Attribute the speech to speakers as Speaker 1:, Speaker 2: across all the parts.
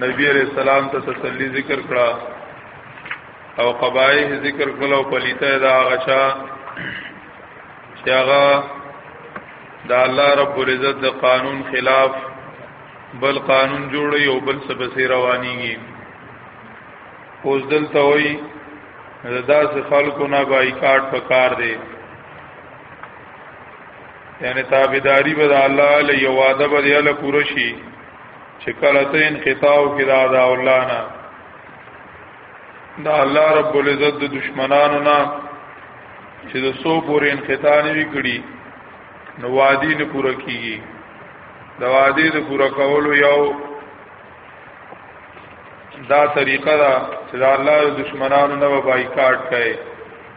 Speaker 1: نبی علیہ السلام ته تسلی ذکر کړه او قبایح ذکر کړه او پلیته دا غچا چې هغه د الله رب العزت د قانون خلاف بل قانون جوړي او بل سبسي روانيږي اوس دلته وایي دا څه خلکو نه بایکاټ پکار دی یعنی تابعداری به د الله له یو وعده به یې له پوره شي چې کله ته انقطاع کې دا د الله نه دا الله رب العزت د دشمنانو نه چې د سو پورې انقطاع نه وکړي نو وادي نه پوره کیږي د وادي د پوره کولو یو دا طریقه ده چې د الله د دشمنانو نه بایکاټ کړي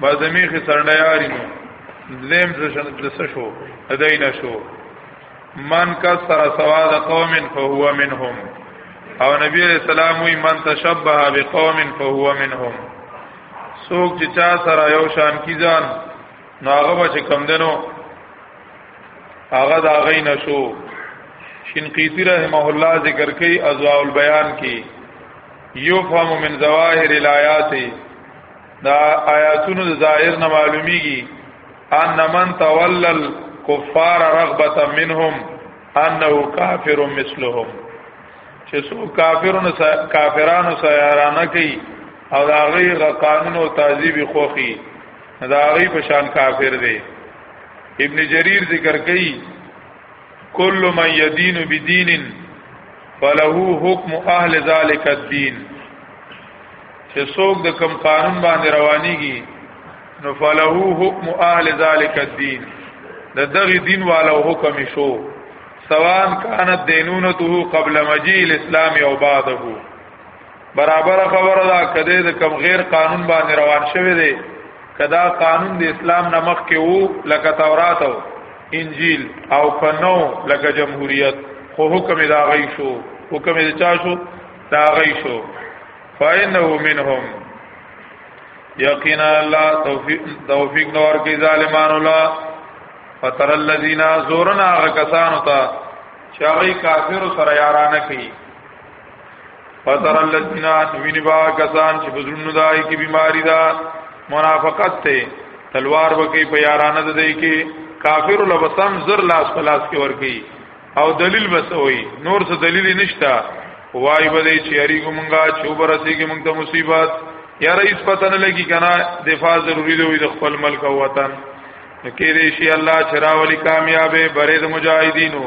Speaker 1: ما زمیخه سرنیاری نو دیم زشن دسه شو اداینه شو من کسر سواد قوم فهو منهم او نبی علیہ السلام وی من تشبه بقوم فهو منهم سوک چې چا سره یو شان کی ځان نو هغه به چې کم دنو هغه دا غي نشو شنقیتی رحمه الله ذکر کوي ازواء البیان کې یفهم من ظواهر الایات دا آیاتونو د ظاهر نه معلومیږي ان من تولل کفار رغبه منهم انه کافر مثلهم چې سو کافرونو کافرانو سیارانه کوي او دا غي قانون او تعذیب خوخي دا غي په شان کافر دی ابن جریر ذکر کوي کل من یدین بدین فله حکم اهل ذلک الدین چې څوک د کم قانون باندې روانيږي نو فله حکم اهل ذلک الدين د دغه دین والو حکم شو سوان کانت دینونته قبل مجیء الاسلام او بعده برابر خبره ده کده د کم غیر قانون باندې روان شوی دی کدا قانون د اسلام نمخ کې وو لکه تورات او انجیل او کنو لکه جمهوریت خو حکم دا غي شو حکم دا چا شو دا غي شو فإنه منهم یقینا الله توفیق توفیق نور کی ظالمان الله فتر الذین زورنا غکسان تا چاغی کافر سره یارانه کی فتر الذین ویني با کسان چې بزرونو دای کی بیماری دا منافقت ته تلوار وکي په یارانه ده دی کی کافر لبسم زر لاس پلاس کې ورکی او دلیل بس وای نور څه دلیل نشتا وای به دې چې اړیګو مونږه چوبر رسیږي مونږ ته مصیبت یا رئیس پته نه لګي کنه دفاع ضروری دی د خپل ملک او وطن کې دې شي الله چراولی کامیابې بره د مجاهدینو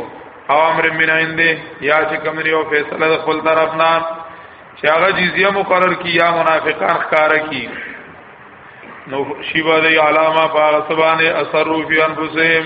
Speaker 1: او امر من عنده یا چې کوم یو فیصله د خپل طرف نه چې هغه جزیه مقرر کی یا منافقان ښکارا کی نو شیبا دی علامه پاغه سبانه اثر فی انفسهم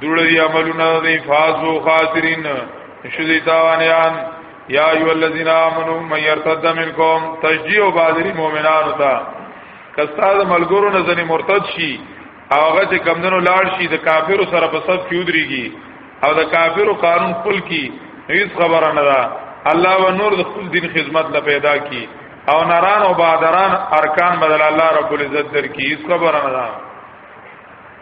Speaker 1: جوړ دی عملونه دی فازو خاسرین شدی تاوانیان یا ایو الذین آمنو من یرتد منکم تشجیع بازری مومنانو تا کستاد ملګرو نه ځنی مرتد شي هغه چې کمندونو لاړ شي د کافرو سره په صف کې ودرېږي او د کافرو قانون خپل کی هیڅ خبره نه ده الله و نور د خپل دین خدمت لا پیدا کی او ناران او بادران ارکان بدل الله رب العزت در کی هیڅ خبره نه ده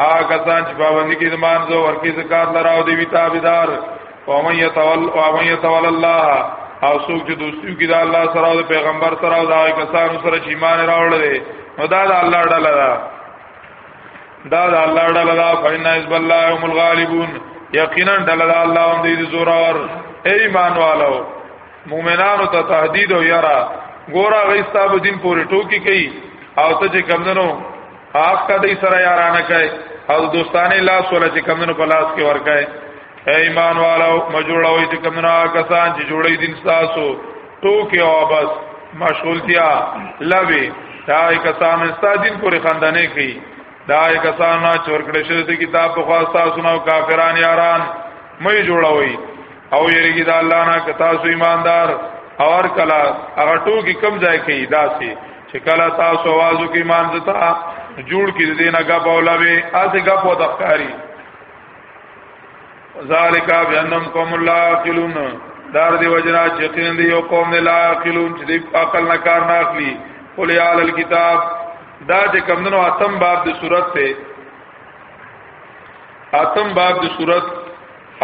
Speaker 1: هغه ځان چې باندې کې زمان زو ورکی زکات لراو دی تابعدار او من يتول او من يتول الله او څوک چې دوستیو کې د الله سره او پیغمبر سره او د کسانو سره چې ایمان راوړل دي نو دا د الله ډله ده دا د الله ډله ده فإِنَّ حِزْبَ اللَّهِ هُمُ الْغَالِبُونَ یقینا ډله ده الله هم دې زورور ایمان والو مؤمنانو ته تهدید او یرا ګورا غیستاب دین پورې ټوکی کوي او ته چې کمندنو حق ته دې سره یارانه کوي او دوستانه لاس ولا چې کمنو په لاس کې ورکای اے ایمان والو مجوړوي چې کمنو کسان چې جوړي دین تاسو ټوکې او بس مشغولتیا لوي دا کسان استادین پورې خندانه کوي دا کسان نه چور کړی شوی د کتاب په خواسته سنو کافران یاران مې جوړوي او یریږي دا الله نه کتا سو ایماندار اور کلا هغه ټوکی کم ځای کوي داسي چې کله تاسو आवाज وکي مان زتا جوړ کې دې نه غا بولا وي اسه غا په دخکاری ذالک بانم قوم لا عقلون دار دی وجنا چې کین دی یو قوم نه لا عقلون چې عقل نه کار نه اخلي قل یا علی الكتاب دا چې کمندونو اتم باب د صورت ته اتم باب د صورت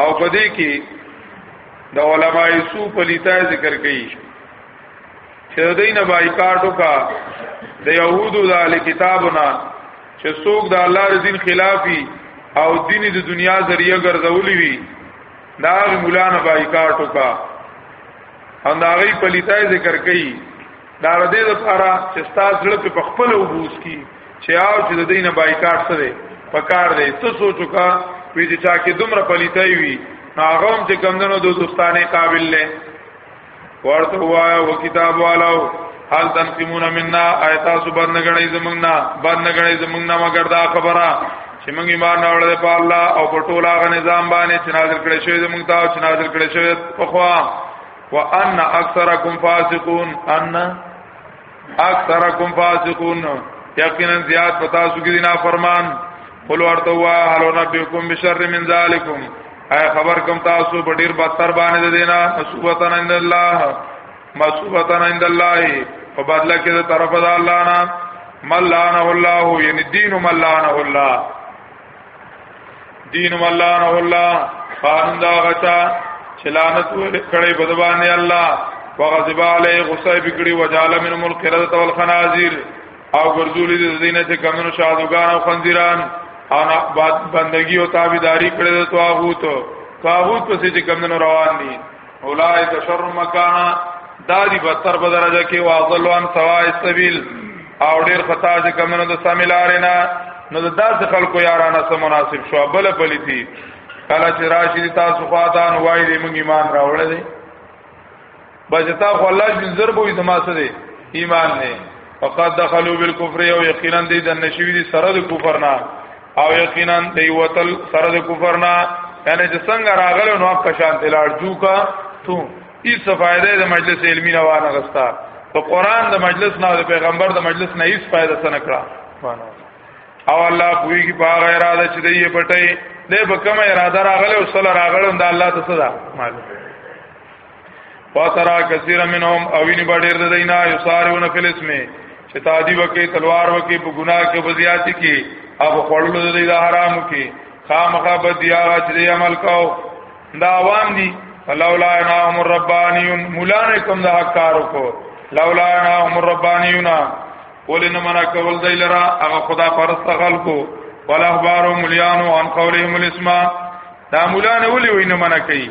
Speaker 1: او پدې کې د علماء سو پلیتای ذکر کړي چې دوی نه بایکاټ وکا د يهودو د اهل کتابونه چې څوک د الله د دین خلافي او دین د دنیا ذریعہ ګرځولې وي دا مولا نه بایکاټ وکا هم دا غي پلیتای ذکر کړي دا د دې لپاره چې ستاسو زړه په خپل وبوس کی چې او چې د دینه بایکاټ سره پکار دی ته سوچو کا وی چې چا کې دومره پلیتای وي هغه هم چې کمندونو د دوستانه قابل نه ورته وایا و کتاب والو حال تنقمون منا آیتا سو بند غړی زمنګنا بند غړی زمنګنا مگر دا خبره چې موږ ایمان راوړل په الله او په ټول هغه نظام باندې چې نازل کړی شوی زموږ ته او چې نازل کړی شوی په خوا وان اکثرکم فاسقون ان اکثرکم فاسقون یقینا زیاد پتا سو کی دینا فرمان قل ورته وا هل نبیکم بشر من ذالکم اے خبر کم تاسو په ډیر بدتر باندې دینا مسوبتن عند الله مسوبتن عند الله په بدل کې د طرف د الله نه ملانه الله یعنی دین ملانه الله دین والله نه الله قانون دا غچا چلانت کړي بدبان الله وغضب علی غصه بکړي وجاله من ملک رد تول خنازیر او ګرځولې د دینه چې کمنو شادوګان او خنزیران انا بندگی او تابعداري کړې د طاغوت طاغوت پسې چې کمنو روان دي اولائک شر مکانا دادی بتر بدرجه کې واضلوان سوا السبیل او ډیر خطا چې کمنو د سامیلارینا نو د داس خلکو یارانه سم مناسب شو بل بلیتی کله چې راشي تاسو فاتان وای دې موږ ایمان راوړل دي بچتا خو الله جل ضربو زما سره ایمان نه فقط دخلوا بالكفر او یقینا دې د نشوی دي سره د کفر نه او یقینا دی وتل سره د کفر نه یعنی چې څنګه راغلو نو په شان تلار جو کا تو هیڅ فائدې د مجلس علمی نه وانه غستا په قران د مجلس نه د پیغمبر د مجلس نه هیڅ فائدہ څنګه کړه او الله پوری کی په غیر اراده چې دی پټي دې په کومه اراده راغله او صلی راغله دا الله ته صدا معلوم وترا کثیر منهم او ویني بډیر د دینا یسارون فلس می چې تادی وکي تلوار وکي په ګناه کې بزیاتی کې او خړلو د دې حرام کې خامخا بدیا چې عمل کاو دا عوام دي لولا انهم الربانیون مولانا کوم دا کارو کو لولا انهم الربانیون ولې نه منا کول دی لرا هغه خدا پرست خلکو ولا اخبارو مليانو عن قولهم الاسماء دا مولانا ولې وینه منا کوي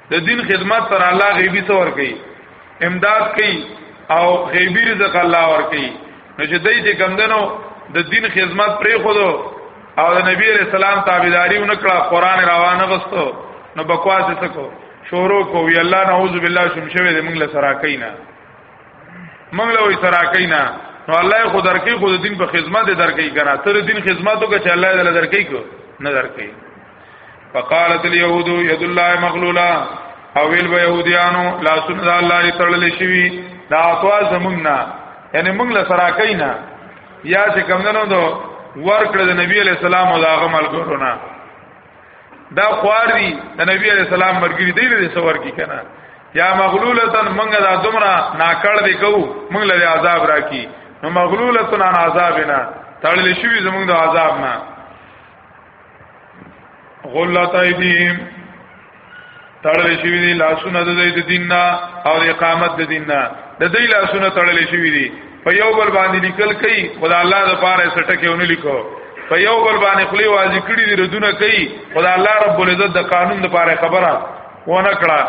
Speaker 1: د دین خدمت سره الله غیبی څور کوي امداد کوي او غیبی رزق الله ور کوي نو چې دای چې کمندنو د دین خدمت پرې خو دو او د نبی رسول الله تابعداري ونکړه قران روانه غستو نو بکواس سکو شورو کو وی الله نعوذ بالله شم شوی دې موږ له سراکینا موږ له وی سراکینا نو الله خو درکې خو د دین په خدمت درکې کرا تر دین خدمتو کې چې الله دې درکې کو نه درکې فقالت اليهود يد الله مغلوله او ویل به يهوديانو لا سن الله تړل شي دا اقوا زمونږه یعنی موږ له سره کینا یا چې کمندونو دو ورکړه د نبی علی السلام او هغه ملګرو نه دا خوار دي د نبی علی السلام مرګري دی له سور کی کنه یا مغلولتن موږ دا دومره ناکړ دی کو موږ له عذاب راکی نو مغلولتن عن عذابنا تړل شوی زموږ د عذاب نه غلت ایدیم تړل شوی دی لاسونه د دې دیننا او د اقامت د دیننا د دې لاسونه تړل شوی دی په یو بل باندې لیکل کوي خدای الله د پاره سټکه ونی لیکو په یو بل باندې خلی واځي کړی دی ردونه کوي خدای الله رب العزت د قانون د پاره خبره ونه کړه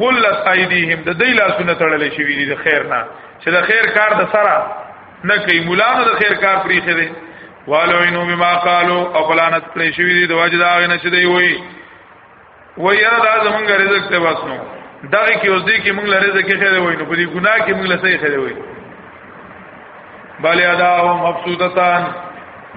Speaker 1: غلت ایدیهم د دې لاسونه تړل شوی دی د خیر نه چې د خیر کار د سره نه کوي مولا نو د خیر کار پرې خره والو انو بما قالو او فلانت کړی شوی دی د وجه دا غنه چې دی وای وای یاره دا زمونږ رزق ته بس نو دا کې اوس دی کې موږ لري ځکه خیر وای نو په دې ګناه کې موږ لسې خیر وای بل ادا او مبسوطتان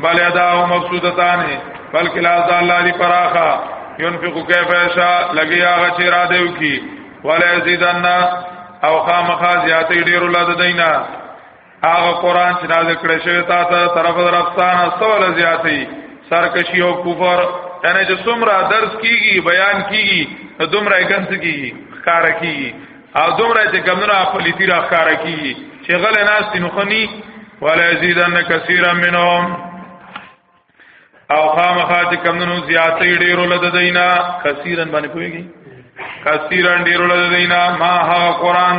Speaker 1: بل ادا او مبسوطتان بلکې لا ذا الله دی پراخه ينفق كيف يشاء لګي هغه چې را دیو کی ولا يزيدنا او خامخا زیاتې ډیر ولادت دینا هغه قران چې نازل کړی شوی تاسو طرف درفستان سول زیاتی سرکشی او کفر یعنی چې څومره درس کیږي بیان کیږي نو دومره ګنس کیږي ښکارا کیږي او دومره چې کمونه خپل تیر ښکارا کیږي چې غل ناس تنخنی ولا یزیدن کثیرا منهم او خامخا چې کمونو زیاتې ډیرو لد دینا کثیرن باندې پويږي کثیرن ډیرو لد دینا ما ها قران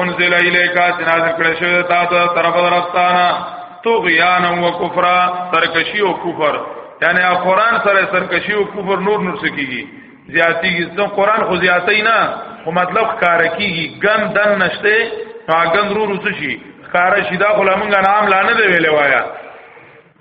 Speaker 1: انزل الیکا چې نازل کړی شوی تا ته طرف درفتانا تو غیان او کفر سرکشی او کفر یعنی قران سره سرکشی او کفر نور نور سکیږي زیاتی کی ځکه قران خو زیاتی نه خو مطلب کار کیږي ګن دن نشته هغه ضرور وسشي کار شیدا غلامنګ نام لانه دی ویلې وایا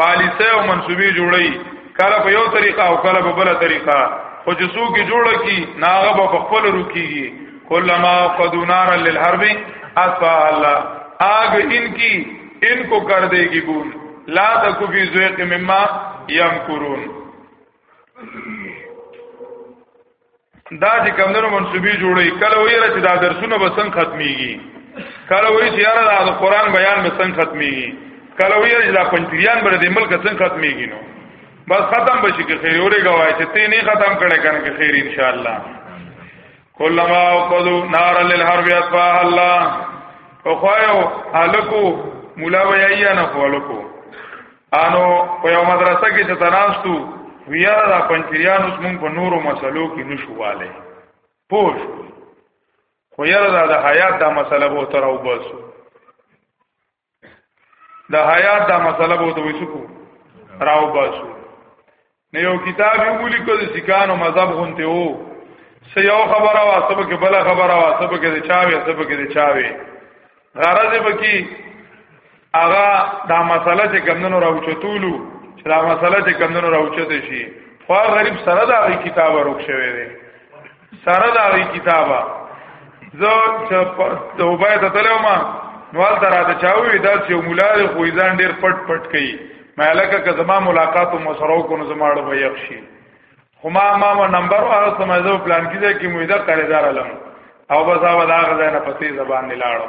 Speaker 1: پالیسه او منسوبي جوړي کله په یو طریقه او کله په بل طریقه خو چې څوک جوړه کی ناغه په خپل روکیږي کلمہ قدو نار للحرب اطفا الله آگ ان کی ان کو کر دے گی بون لا تکو فی زویق مما یمکرون دا چې کمندونو منسوبي جوړي کله ویره چې دا درسونه به څنګه ختميږي کله وی چې یاره دا قرآن بیان به څنګه ختميږي کله ویره چې دا پنځپیران به د ملک څنګه ختميږي نو بس ختم بشي کې خیر اوري غواړي چې تی نه ختم کړي کنه کې خیر ان شاء الله کلمہ او قدو نار للحرب اطفاء الله او خوایو الکو مولا ویایا نه خو الکو انو په یو مدرسه کې چې تناستو ویا دا پنځیان اوس مونږ په نورو مسلو کې نشواله پوه خو یاره دا د حیات دا مسله به تر او بس د حیات دا مسله به دوی سکو راو باسو نه یو کتاب یو بولی کو د سکانو مذهب غونته وو سه یو خبره وا سب کې بل خبره وا سب کې د چاوي سب کې د چاوي غرض به کی اغا دا مسله چې کمندونو راوچتولو چې دا مسله چې کمندونو راوچته شي خو غریب سره دا کتاب ورک شوی دی سره دا وی کتابه زه چې توبه ته تلم نوال تر راته چاوي دا چې مولا د خویزان ډیر پټ پټ کوي مې لکه که زما ملاقات مو سره کو نو زما ډو یخ شي خو ما ما نمبر او سم زه پلان کیږي کې مویدا قرضدار علم او بس هغه دا غزا نه پسې زبان نه لاړو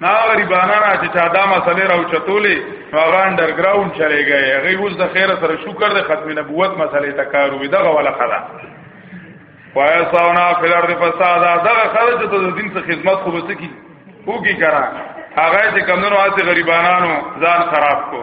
Speaker 1: نا غریبانا نه چې چا دا مسلې راو چتولې هغه انډرګراوند چلے گئے هغه اوس د خیر سره شکر د ختم نبوت مسلې ته کار وې دغه ولا خلا وایا ساونا فلر د فساد دغه خلک ته د دین څخه خدمت خو بس کی وګی کرا هغه چې کمنو هغه غریبانو ځان خراب کو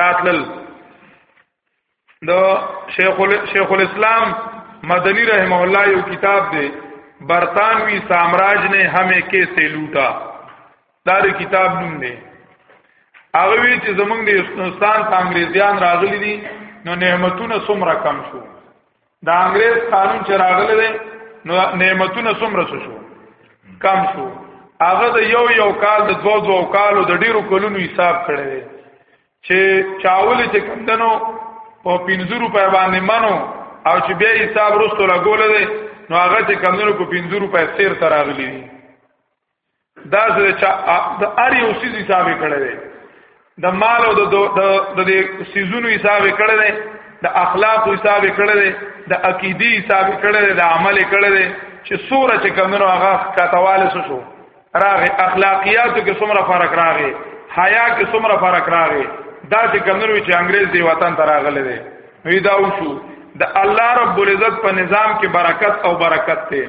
Speaker 1: راتل د شیخ شیخ الاسلام مدنی رحمه الله یو کتاب دی برتانوی سامراج نے ہمیں کیسے لوٹا دا د کتاب نوم دی هغه وی چې زمونږ د هندستان ته انګریزیان راغلي دي نو نعمتونه څومره کم شو دا انګريز قانون چې راغلی دی نو نعمتونه څومره شو کم شو هغه د یو یو کال د دوه دوه کالو د ډیرو کلونو حساب کړی دی چې چاول چې کمدنو په 50 روپے باندې منو او چې بیا حساب وروسته لګول دی نو هغه چې کمدنو په 50 روپے سیر تراغلی دی دا سره چا د ار یو سیز حساب کړی دی د مال او د د د سیزونو حساب کړی دی د اخلاق حساب کړی دی د عقیدی حساب کړی دی د عمل کړی دی چې سوره چې کمنو هغه کاتواله شو راغه اخلاقیاتو کې څومره فرق راغی حیا کې څومره فرق راغی دا چې کمنو چې انګريز دی وطن ته راغله دی وی دا وشو د الله رب العزت په نظام کې برکت او برکت ته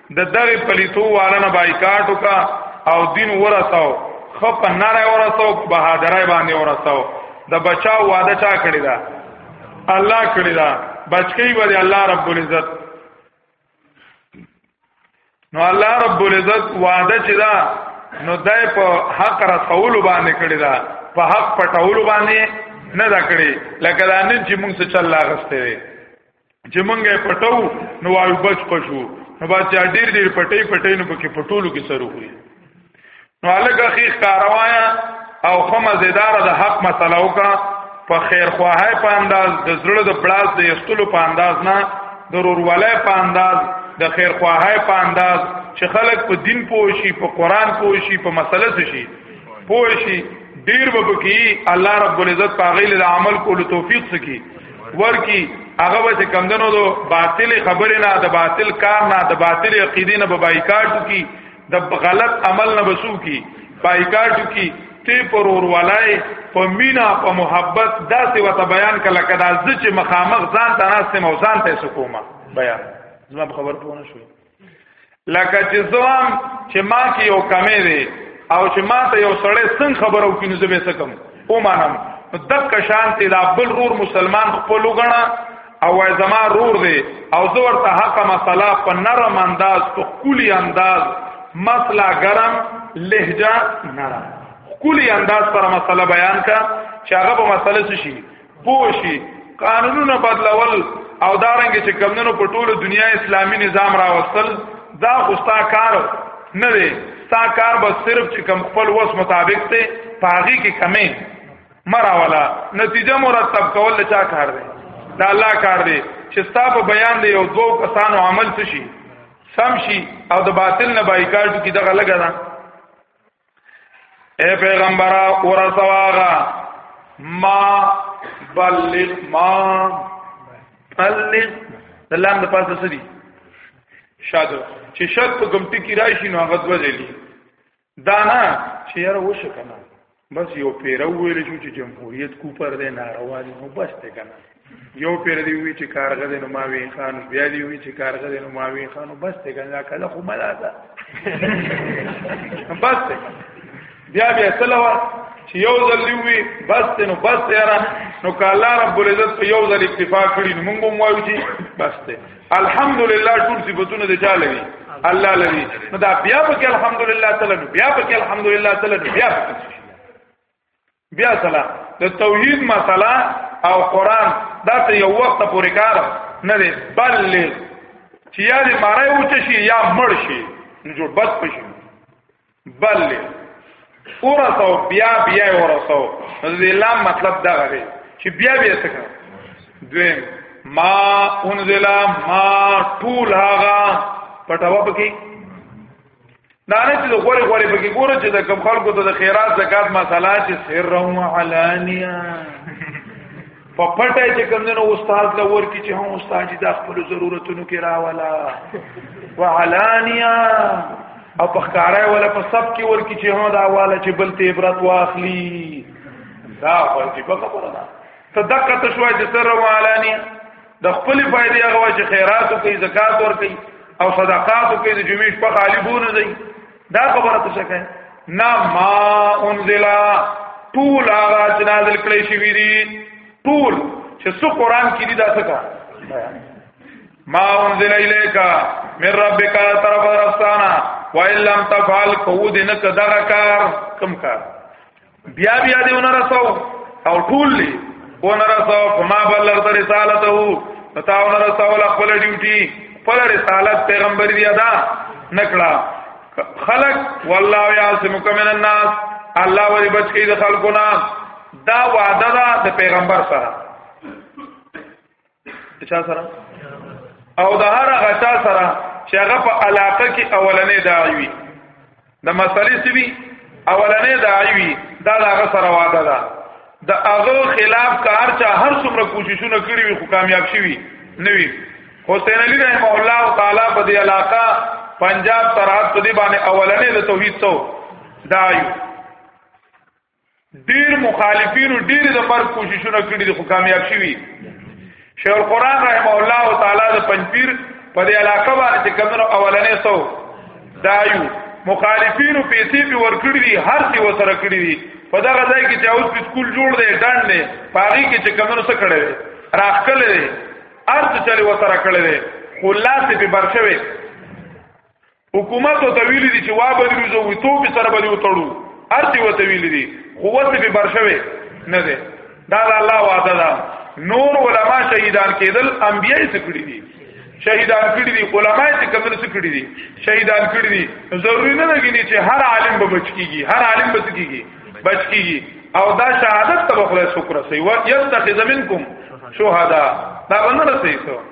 Speaker 1: د دغه پلیتو والنه بایکاټ وکا او دین ورساو خپ نارای ورساو په بهادرای باندې ورساو د بچاو وعده چا کړی دا الله کړی دا بچکی به الله رب العزت نو الله رب العزت وعده چې دا نو دای په حق رسول باندې کړی دا په حق پټول باندې نه دا کړی لکه دا نن چې موږ څه چل لاغسته چې مونږه پټو نو وایو بچ پښو نو با چې ډیر ډیر پټې پټې نو پکې پټولو کې سره وي نو الګه خیخ کاروایا او خمه زیدار د حق مسله وکړه په خیر خواهی په انداز د زړه د پلاس د یستلو په انداز نه ضرور ولای په انداز د خیر خواهی په انداز چې خلک په دین پوه شي په قران پوه شي په مسله څه شي پوه شي ډیر وبکی الله رب العزت پاغیل د عمل کولو توفیق سکی ورکی هغه به کمندونو دو باطل خبره نه د باطل کار نه د باطل عقیده نه بایکاټ کی د غلط عمل نه بسو کی بایکاټ کی تی پرور ولای په مینا په محبت داسې وته بیان کله کدا چې مخامخ ځان تناسته موزان ته سکوما بیان زما خبر پونه شوې لکه چې زوام چې ما کې یو کمې دی او چې ما ته یو سړی څنګه خبرو کې نو زه به سکم او مانم دک شانتی دا بل رور مسلمان خپل وګڼه او وای زما رور دی او زه ورته حق مسله په نرم انداز په کلی انداز مسله ګرم لهجه نرم کلی انداز پر مسله بیان کا چې هغه په مسله شي پوشي قانونونه بدلول او دارنګ چې کمندونو په ټوله دنیا اسلامی نظام راوستل دا خوستا کار نه دی ستا کار به صرف چې کم خپل وس مطابق ته پاغي کې کمی مرا والا نتیجه مرتب کول له چا کار دی دا الله کار دی چې ستا په بیان دی یو دوه کسانو عمل څه شي سم شي او د باطل نه بایکاټ کی دغه لګا ده اے پیغمبر اور سواغا ما بلغ ما بلغ دلام د پاسه سدي شادو چې شک په کوم ټکی راشي نو هغه دوځي دا نه چې یاره وشه کنه بس یو پیرو ویل شو چې جمهوریت کوپر دی ناروا دی نو بس ته کنه یو پیر دی وی چې کارغه دی نو ما وی خان بیا دی وی چې کارغه دی نو ما وی خان بس ته کنه کله خو ملا ده بس ته بیا بیا سلوا چې یو ځل دی وی بس ته نو بس ته را نو کاله رب العزت په یو ځل اکتفا کړی نو موږ هم وایو چې بس ته الحمدلله ټول صفاتونه د چا لوي الله لوي نو دا بیا په کې الحمدلله تعالی بیا په کې الحمدلله تعالی بیا په کې بیا سلا د توحید مسله او قران دا ته یو وخت پورې کار نه دی بل چې یا دې مارای اوچ شي یا مړ شي نو جوړ بس پشي بل اورسو بیا بیا اورسو دې لام مطلب دا غري چې بیا بیا څه دویم ما انزلا ما ټول هغه پټاوه پکې دا نه چې غوري غوري پکې ګوره چې د کم خلکو ته د خیرات زکات مسله چې سر او علانیا په پټه چې کوم نه استاد له ور کې چې هم استاد دا خپل ضرورتونو کې راولا وعلانیا او په ښکارا ولا په سب کې ور کې چې هم دا والا چې بل ته عبرت واخلي دا خو دې په خبره ده ته دقه تشوي چې سر او علانیا د خپل فائدې هغه چې خیرات کوي زکات ور کوي او صدقات کوي د جمعې شپه خالی بونه دی دا خبره ته څه کوي نا ما انزل طول هغه چې نازل کړی شوی دی طول چې څو قران کې دي دا څه کا ما انزل الیک من ربک طرف رستانا وان لم تفعل قود نک دغه کار کم کار بیا بیا دی اون رسو او ټول لی اون رسو فما بلغت رسالته نتا اون رسو خپل ډیوټي خپل رسالت پیغمبر دی ادا نکړه خلق والله یعصمک من الناس الله ولی بچ کی د خلقنا دا وعده ده د پیغمبر سره چا سره او د هر هغه چا سره چې هغه په علاقه کې اولنې داعی وي د مسلې سوي اولنې داعی وي دا هغه سره واده ده د هغه خلاف کار چا هر څومره کوششونه کړی وي خو کامیاب شي وي نه وي حسین علی رحمه الله تعالی په دې علاقه پنجاب ترات په دې باندې اولنې د توحید سو داعی ډیر مخالفینو ډیر د مرګ کوششونه کړي دي خو کامیاب شوي شیخ القرآن رحمه الله تعالی د پنځپیر په دې علاقه باندې چې کمنو اولنې سو دایو مخالفینو پیسې په ورکړي دي هر څه وسره کړي دي په دا غځای کې چې اوس په سکول جوړ دی ډان نه پاغي کې چې کمنو څه کړي دي راخکل دي ارته چلی وسره کړي دي خلاصې په برښوي حکومت او تویل دي چې وا به دې زو وي تو به سره به وتړو ارتي او تویل دي قوت به برشوي نه ده دا الله وعده ده نور علما شهیدان کېدل انبیای څخه کړی دي شهیدان کړی دي علما څخه کمل څخه کړی دي شهیدان کړی دي ضروری نه لګی چې هر عالم به بچ کیږي هر عالم به کیږي بچ کیږي او دا شهادت ته خپل شکر سي و يتخذ منکم شهدا دا باندې رسېږي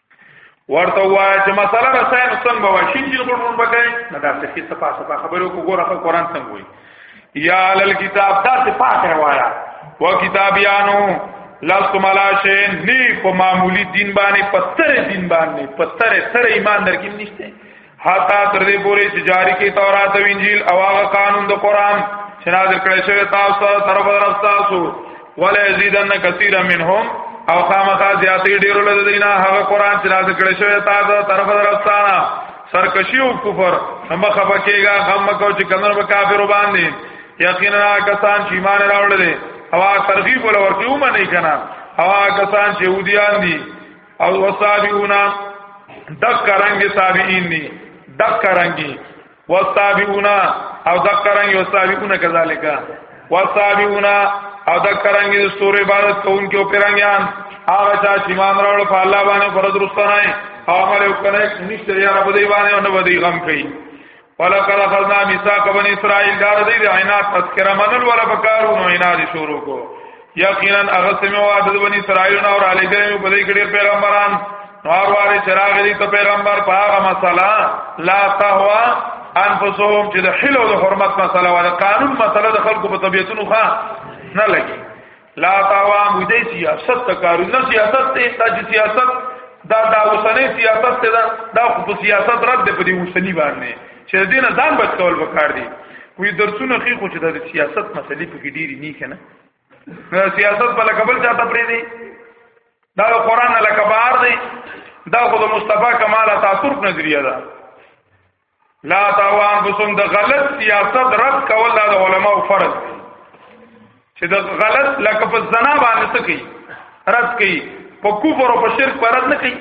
Speaker 1: ورته وای چې مسله رسای نو څنګه وای شین چې ګورون بکای نه دا څه څه پاسه صفه خبرو کو ګوره خو قران څنګه وای یا علل کتاب دا څه پاکه وایا و کتابیانو لست ملاشه نی په معمولی دین باندې پستر دین باندې پستر سره ایمان درکې نشته حتا تر دې پورې چې جاری کې تورات او انجیل او هغه قانون د قران چې نازل کړی شوی تاسو ته طرف طرف تاسو ولا یزیدن کثیر منهم او خامخا زیاتې ډیر له دینه هغه قران چې نازل کړی شوی تاسو ته طرف طرف تاسو سرکشی او کفر هم خپه کېږي غم کو چې کمر به کافر باندې یقینا کسان چې ایمان راوړل دي او ترغیب ولور کیوم نه کنا او کسان چې ودیان دي او وصابئون دک رنگ صابئین دی دک رنگی وصابئون او دک رنگی وصابئون کذالک وصابئون او دک رنگی سور عبادت کوونکې او پیرانګیان هغه چا چې ایمان راوړ په الله باندې فرض رسنای او عمل وکړي نشته یاره په دی باندې او نه به دی غم کوي ولا کلا خزنا میثاق بنی اسرائیل دار دی د عینات تذکرہ منل ولا بکارو نو عینات شروع کو یقینا هغه سمو وعد د بنی اسرائیل نو اور علی ګریم په دې کې پیغمبران نور واره چراغ دی ته پیغمبر په هغه مسله لا تهوا انفسهم چې د حلو د حرمت مسله ولا قانون مسله د خلکو په طبيعتونو ښه نه لګي لا تاوا مودې سیاست ته کارو نه سیاست ته دا چې سیاست دا دا اوسنۍ سیاست ته دا دا خو سیاست رد دی په دې اوسنی باندې چې دې نه ځان بچ کول وکړ دي وی درسونه خې خو چې د سیاست مسلې په کې ډېری نه کنه سیاست په لکبل چاته پرې دی دا قرآن لکبار دی دا خو د مصطفی کمال تاثر نظریه ده لا تاوان بسم د غلط سیاست رد کول د علماء فرض دی چې د غلط لکه په زنا باندې څه کوي رد کوي په کفر او په شرک پر رد نه کوي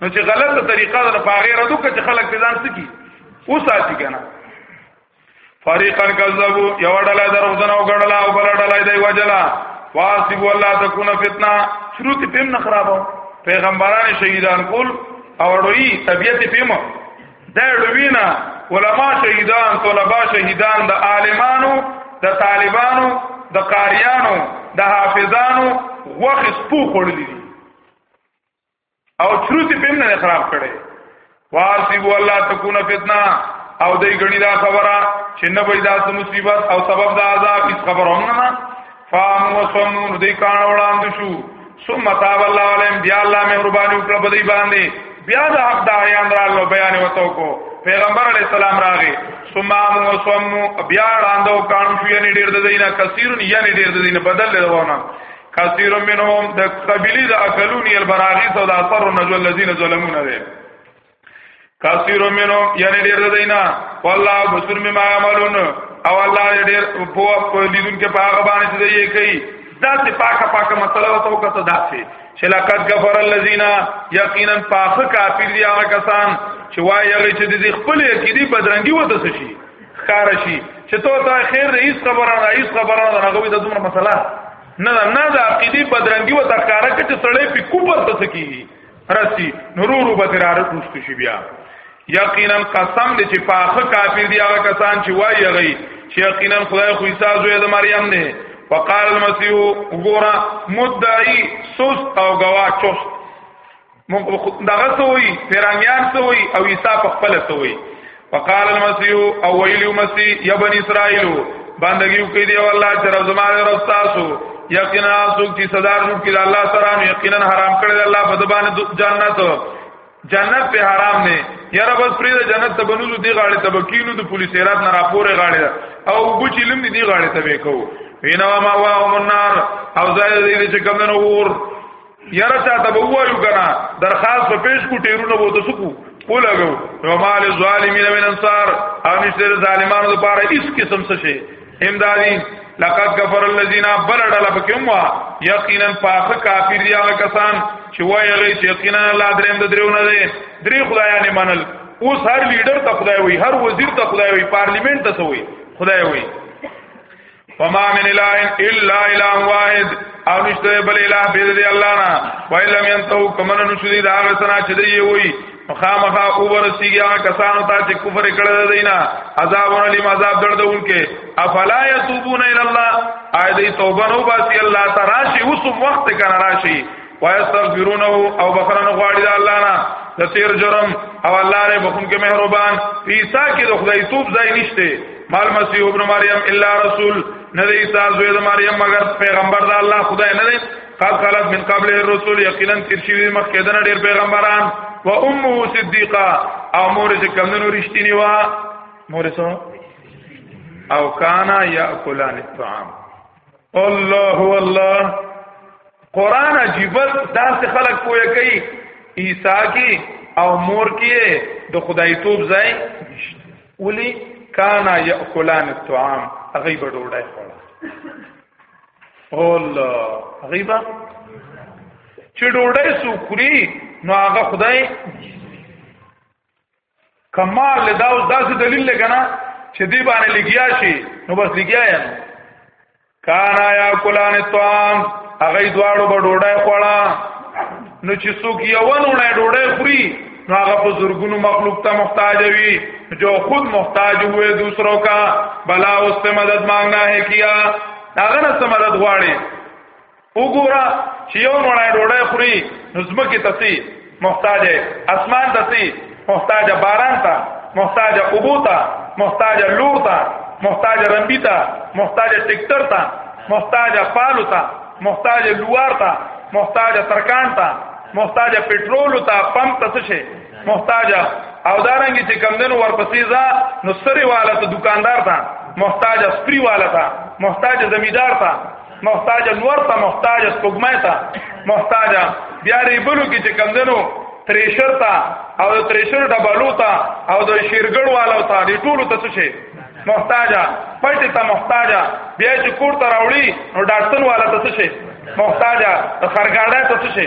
Speaker 1: نو چې غلطه طریقه ده په غیر رد کوي چې خلک ځان څه کوي وساتي کنه فریقا کذبوا یو ډله دروغجن او ګڼلا او بل ډله دی وجلا واسب الله تكون فتنه شروع ته پم نه خرابو پیغمبران شهیدان کول او ډوی طبیعت پم دا ډوینا علما شهیدان طلبا شهیدان د عالمانو د طالبانو د قاریانو د حافظانو وخت سپو خړلې دي او شروط په نه خراب کړي واسي وو الله تكون فتنه او دای غنی دا خبره چې نه وای دا مصیبت او سبب دا عذاب هیڅ خبر هم نه فام وسمون دې کان وړاند شو ثم تاب الله عليهم بیا الله مهرباني وکړه په دې باندې بیا د حق دا یان را الله بیان وته کو پیغمبر علی السلام راغی ثم ام وسم بیا وړاندو کان شو یعنی ډیر د دینه کثیر یعنی ډیر د دینه بدل لرونه کثیر منهم د قبیلی د اکلونی البراغیث او د اثر النجو الذين ظلمون ده کثیر منهم یعنی ډیر دینا والله بصیر مما عملون او الله ډیر په لیدون کې پاغه باندې چې دی کوي ذات پاکه پاکه مسله وته کته داسې چې لقد غفر الذين یقینا پاکه کافر دي هغه کسان چې وایي چې د خپل عقیدې بدرنګي وته شي ښکار شي چې تو ته خیر رئیس خبره نه رئیس خبره نه هغه د دومره مسله نه نه د عقیدی بدرنګي و تخکارا کې چې سړی په کوپر ته سکی رسی نورو به ترار پوښتې شي بیا یقینا قسم دې چې پاخه کافر دی هغه کسان چې وایي غي چې یقینا خدای خو عیسی زوی د مریم نه وقال المسيح وګورا مدعي سست او گواه چست مونږ دغه سوی پیرانګیان سوی او عیسی په خپل سوی وقال المسيح او ویل مسیح یا بنی اسرائیل بندگی کوي دی الله چې رب زماره رب تاسو یقینا سوق چې صدر روپ کې الله سره یقینا حرام کړی دی الله په دبان جنت جنت په حرام نه یاره بس پرې د جنت ته بنولو دی غاړې ته بکینو د پولیس رات نه راپورې غاړې او وګ چې لم دی غاړې ته وکاو وینا ما واهم النار او زائد دې چې کمنو ور یاره چا ته وایو کنه درخواست په پیش کو ټیرونه وو د سکو ولګو رمال ظالمین من انصار او نشتر ظالمانو لپاره هیڅ قسم څه شي امدادي لقد کفر الذين بلدل فكما یقینا پاخ کافر دي هغه کسان چې وایي هغه چې یقینا الله دریم د دریو نه دی درې خدایانه منل اوس هر لیډر ته خدای وي هر وزیر ته خدای وي پارلیمنت ته وي خدای وي فما من اله الا اله واحد او نشته بل اله به دی الله نه ویلم ينتو کمن نشدي دا غسنا چې دی وي مخامخا او ورسیږي هغه کسانو ته چې کفر کړل دینا عذاب ولیم عذاب دردونکې افلا یتوبون الی الله آی دی توبه نو باسي الله تعالی شي اوس وخت کنه راشي ويستغفرونه او بخنه غواړي د الله نه د تیر جرم او الله نه بخون کې مهربان عیسی کې د خدای توپ ځای نشته مال مسیح ابن مریم الا رسول نه دی عیسی زوی د مریم مگر پیغمبر د الله خدای نه دی قد خلت من قبل الرسول یقینا تیر شوی مخکې د ډیر پیغمبران و امه صدیقه او مور چې کمنو رښتینی و مور سره او کانا یاکلان الطعام الله الله قران عجیب داسې خلک کوی کوي عیسی کی او مور کی د خدای توپ ځای ولی کانا یاکلان الطعام غیب ډوډۍ خوړه الله غیب چې ډوډۍ سو خوري نو هغه خدای کمال له دا اوس داسې دلیل لګنا چې دی باندې لګیا شي نو بس لګیا یم کانا یا کلان الطعام هغه دواړو به ډوډۍ خوړه نو چې څوک یو ونه ډوډۍ خوري نو هغه په زورګونو مخلوق ته محتاج وي جو خود محتاج ہوئے دوسروں کا بلا اس سے مدد مانگنا ہے کیا هغه نه مدد غواړي وګوره چې یو مړای ډوډۍ خوري نو زمکه تسی محتاج اسمان تسی محتاج باران ته محتاج ابو ته محتاج لور ته محتاج رمبی ته محتاج ټیکټر ته محتاج پالو ته محتاج لوار ته محتاج ترکان ته محتاج پټرول ته پمپ ته څه شي محتاج او دارنګ چې کمندن ورپسې ځا نو سری والا ته دکاندار ته محتاج سپری والا ته محتاج زمیدار ته محتاج نور ته محتاج سپګمای ته محتاج بیا ریبلو کې چې کمندنو تریشر ته او د تریشر ډبلو ته او د شیرګړ والو ته دی ټولو ته څه شي محتاج پټ ته محتاج بیا چې کور ته راوړي نو ډاکټر والا ته څه شي محتاج خرګاړه ته څه شي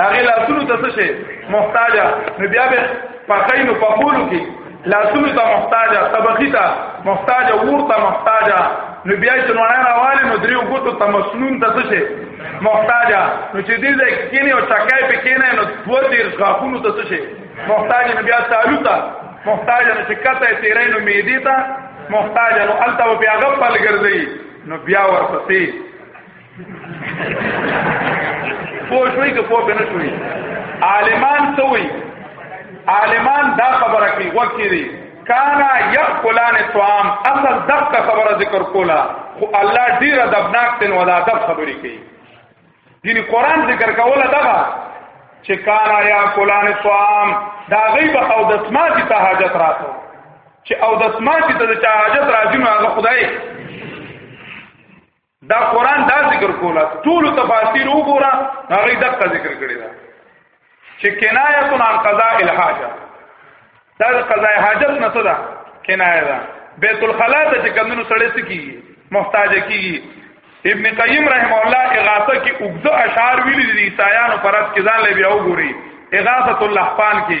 Speaker 1: هغه لاسونو ته څه شي محتاج نو بیا به پخای نو پخولو کې لاسونو ته محتاج طبخی ته محتاج ور ته محتاج نو بیا چې نوړای راواله نو دریو ګوتو ته مسنون ته څه شي محتاج نو چې دې ځای کینه او چکای په کینه نو دوه دیر غاخونو ته څه شي محتاج نو بیا تعالو ته محتاج نو چې کته تیرې نو میدی ته محتاج نو الته بیا غپل ګرځي نو بیا ورپسې پوه شوي که پوه نه شوي عالمان څه وي عالمان دا خبره کوي وکړي کانا یاکلان طعام اصل دغه خبره ذکر کولا خو الله ډیر ادبناک تن ودا ادب خبرې کوي یعنی قران ذکر کوله دغه چې کانا یاکلان طعام دا غیب او د سماعت ته حاجت راتو چې او د سماعت ته د حاجت راځي نو هغه خدای دا قران دا ذکر کولا ټول تفاسیر وګوره هغه دغه ذکر کړی دا چې کنایه عن قضاء الحاجه دا قضاء حاجت نه څه ده کنایه ده بیت الخلا ته چې کمنو سړی سکی محتاج کیږي ابن قیم رحم الله اغاثه کې اوږده اشعار ویلي دي عیسایانو پرد کې ځان لې بیا وګوري اغاثه اللحفان کې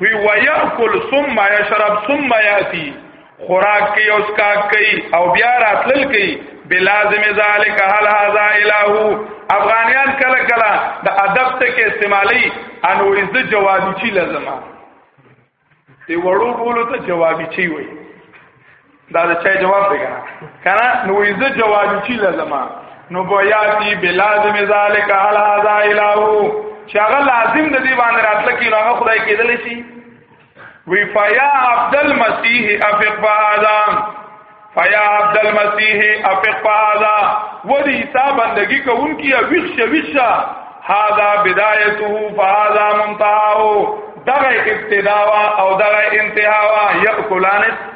Speaker 1: وی ويأكل ثم يشرب ثم يأتي خوراک کوي او سکاک کوي او بیا راتلل کوي بلازم ذالک هل هذا الہ افغانیان کله کله د ادب ته کې استعمالي انو از جوابی چی لازمه دی وړو بولو ته جوابی چی وایي دا د چا جواب دی کنه کنه نو یې جواب چی لازمه نو بیاتی بلازم ذالک هل هذا الہ چې هغه لازم د دې باندې راتل کې هغه خدای کېدل شي وی فیا عبد المسیح افق بهذا فیا عبد المسیح افق بهذا و دې عیسی بندگی کوونکی ویښ ویښ هذا بدايته فهذا منتهاه دغه ابتدا او دغه انتها یاکلان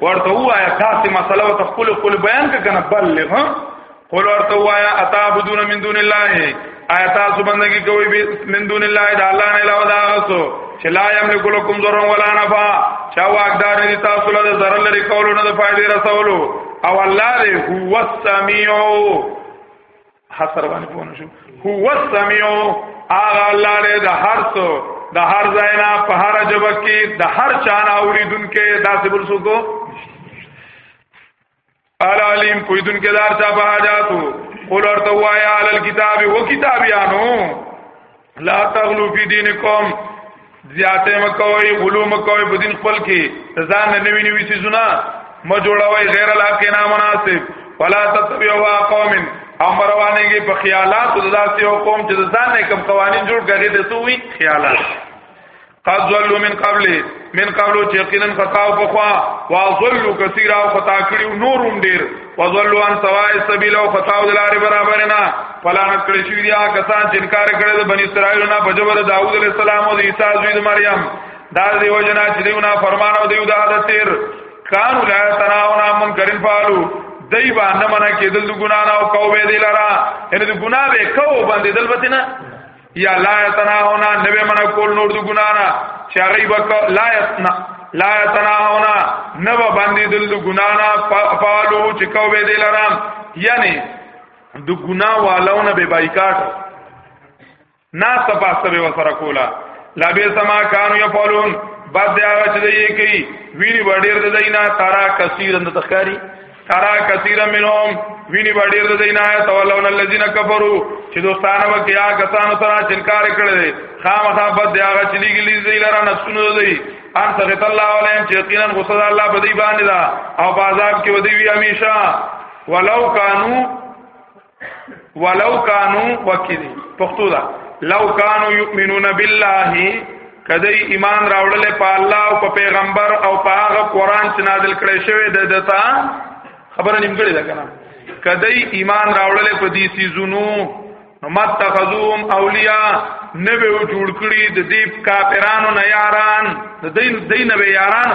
Speaker 1: ورته وایا تاسو مسله او تخپل خپل بیان کنه بلغ قول ورته وایا اتعبدون من دون الله آیا تاسو بندگی کوي من دون الله د الله نه علاوه دا غسو چې لا یملک لكم ضرر ولا نفع چا واقدار دي تاسو له ضرر لري کولو نه د فائدې رسولو او الله دې هو السميع حسر باندې پونه شو هو السميع اغه الله دې د هر څو د هر ځای نه په هر جبه کې د هر چا نه اوریدونکو داسې بل څوک الا علیم پویدون کې دار چا په حاجاتو قول ارتوایا علی الكتاب و کتابیانو لا تغلو فی دینکم زیاته مکوئ غلو مکوئ په دین خپل کې ځان نه نوی نوی سيزونه ما جوړوي غیر الحق نه مناسب ولا تتبعوا قوم امر وانهږي په خیالات د داسې قوم چې ځان نه کوم قوانين جوړ کړي ته توي خیالات قد ظلوا من قبل من قبل چې یقینا خطا او بخوا واظلوا كثيرا او خطا کړیو نورم ډیر وظلوا عن سواء السبيل او خطا او دلار برابر نه فلان کړی شو دي هغه کسان چې انکار کړی د بنی اسرائیل نه په جبر داوود علیه السلام او د عیسی زوی د مریم دا دی وجنا چې دیونه فرمان او دیو د عادت تیر کانو لا تناونا من کرن فالو دای با نه منه کېدل د ګنا نه او کوو به دی لرا ان د ګنا به کوو باندې دل بتنه یا لا یتناهونا نبی من کول نور د ګنا نه چې هغه وک لا یتنا لا یتناهونا نو باندې دل د ګنا نه پالو چې کو به دل رام یعنی د ګنا والونه به بایکاټ نا سپاسته به وسره کولا لا به سما کانو یفعلون بعد هغه چې دی کوي ویری وړیر د دینه تارا کثیر اند تخکاری ترا کثیر منهم ویني باندې د دینه تولون الذين كفروا چې دوستانه وکیا کسانو سره چنکار کړل خامخا بد دی هغه چلی ګلی دی لره نفسونو دی ان سخط الله علیهم چې یقینا غصه الله بدی باندې دا او عذاب کې ودی وی همیشه ولو کانو ولو کانو وکړي پښتو دا لو کانو یؤمنون بالله کدی ایمان راوړل په الله او په پیغمبر او په هغه قران چې نازل کړی شوی د دتا خبره نیمګړې ده کنه کدی ایمان راوړل په دې سيزونو نو متخذوهم اولیاء نبه جوړ کړی د دې کافرانو نه یاران د دین دین به یاران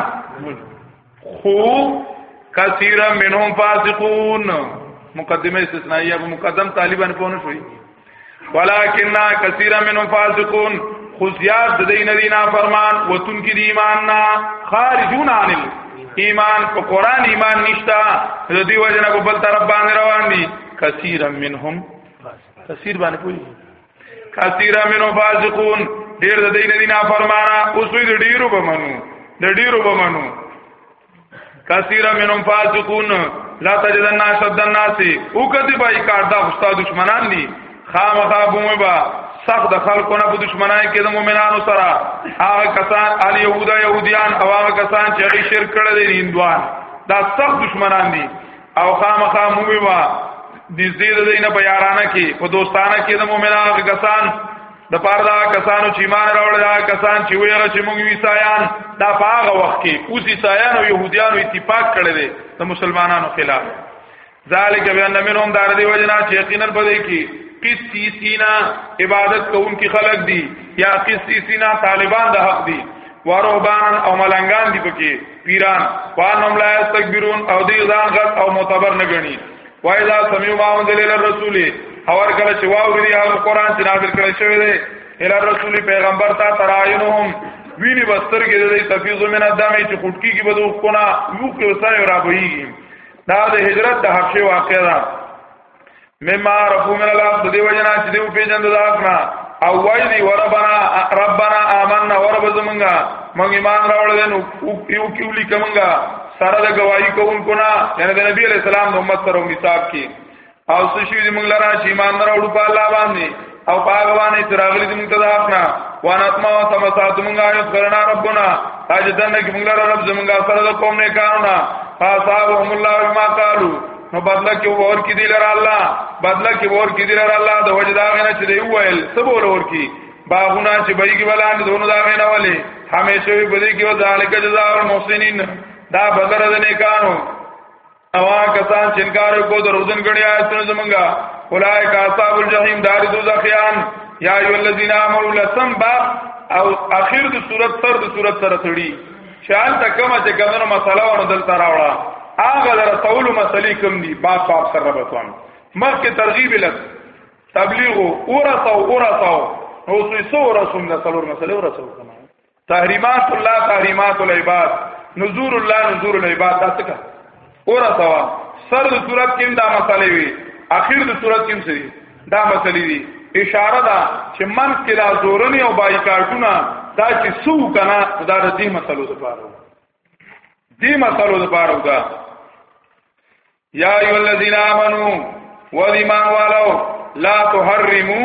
Speaker 1: خو کثیر منهم فاسقون مقدمه استثنائیه په مقدم طالبان په ونه شوي ولکن کثیر منهم فاسقون خو زیاد د دین دینا فرمان وتون کې دی ایمان نه خارجون عن ایمان په قران ایمان نشتا د دې وجنه په بل طرف باندې روان دي کثیر منهم کثیر باندې کوي کثیره منو فاسقون ډیر د دین دینه فرمانا اوس وی د ډیرو به منو د ډیرو به منو کثیره منو فاسقون لا تجدن شد الناس او کته بای کار دا استاد دشمنان دي خامخا بومه با سخت د خلکو نه په دشمنای کې د مؤمنانو سره هغه کسان ال یهودا یهودیان او هغه کسان چې شرک کړل دي هندوان دا سخت دشمنان دي او خامخا مومي وا نږدې د دینه په یارانه کې په دوستانه کې د مؤمنانو کسان د پاره دا کسانو چې ایمان راوړل دا کسان چې ویره چې موږ ویسایان دا پاغه وخت کې اوس عیسایان او يهوديانو اتفاق کړی دی د مسلمانانو خلاف ذالک بیان منهم دار دی وجنا چې یقینا په دې کې قسطی سینا عبادت کوونکي خلق دي یا قسطی سینا طالبان د حق دي ورهبان او ملنګان دي پکې پیران فانم لا استكبرون او دی ځان غټ او معتبر نه غني وای دا سميو ما انزل ال رسول اور کله چې واوري دی هغه قران چې نازل کړی شوی دی ال رسول پیغمبر تا تراینهم ویني بستر کې دی تفیز من ادم چې خټکی کې بدو کونه یو کې وسای را بهي دا د هجرت د حبشه واقعا مما عرفو من الله د دې وجنا چې دیو پیجن د ځاکنا او وای دی وربنا ربنا آمنا ورب زمونږه مونږ ایمان راوړل نو یو کیو لیکمږه سره د گواہی کوونکو نه یعنی د نبی علی السلام د امت سره حساب کی او سشي دې مونږ لرا چې ایمان راوړو په الله باندې او پاک باندې تراغلی دې موږ ته دا خپل وانا اتما او سم سات موږ آیو کرنا ربنا اجدن کې موږ لره رب زموږ سره د قوم نه کارونه فاصابهم الله بما قالوا نو بدلا کې ور کې دی لره الله بدلا کې ور کې دی لره الله د وجدا غنه چې دی ویل سبول ور کې باغونه چې بېګي بلان دونو دا غنه ولي همیشه وي بده کې وذالک جزاء المحسنین دا بدر د نیکانو اوا کسان چې انکار کو د روزن غړي آیتونه زمونږه اولای کا اصحاب الجحیم دار دوزخیان یا ایو الذین آمنوا لسم با او اخر د صورت تر د صورت سره تړي شال تکمه چې ګمنو مسله ونه دلته راوړه هغه در تول مسلې کم دي با پاپ سره بتوان مخکې ترغیب لک تبلیغ اورثه اورثه نو سوی سو رسول الله صلی الله علیه وسلم رسول کما تحریمات الله تحریمات العباد نذور الله نذور العباد دا څه اور سوا سر د صورت کې دا مسلې وي اخر د صورت کې سری دا مسلې دي اشاره ده چې من کې لا زورنی او بایکاټونه دا چې سو کنه دا د دې مسلو لپاره دې مسلو لپاره وګا یا ایو الذین آمنو و ایمان والو لا تحرمو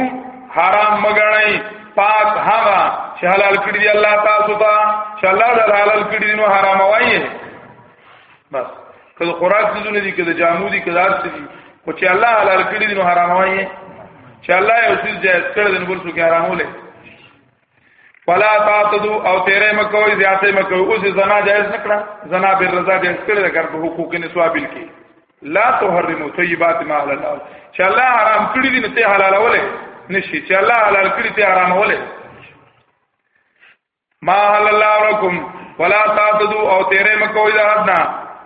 Speaker 1: حرام مګړی پاک هغه چې حلال کړی دی الله تاسو ته چې الله د حلال کړی دی نو حرام وایي بس کله خوراک دونه دي کله جامو دي کله ارس دي او چې الله حلال کړی دی نو حرام وایي چې الله یو څه جائز کړی دی نو بل څه حراموله فلا تعتدو او تیرې مکوې زیاتې مکوې اوس زنا جائز نکړه زنا به رضا جائز کړې ده ګر په حقوق نه سوابل کې لا تحرمو طیبات ما حلال چې الله حرام کړی دي نو ته حلال ولې نشي چې الله حلال کړی ته حرام ولې ما حلال لكم ولا تعتدو او تیرې مکوې ده حدنا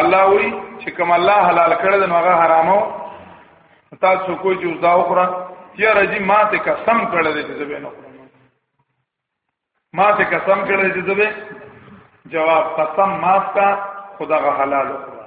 Speaker 1: الله وی چې کوم الله حلال کړی د هغه حرامو تاسو کوی چې دا وکړه یا رجی ماته قسم کړل دي چې زبې نه خورم ماته قسم کړل دي چې زبې جواب قسم ماف کا خدا غ حلال وکړه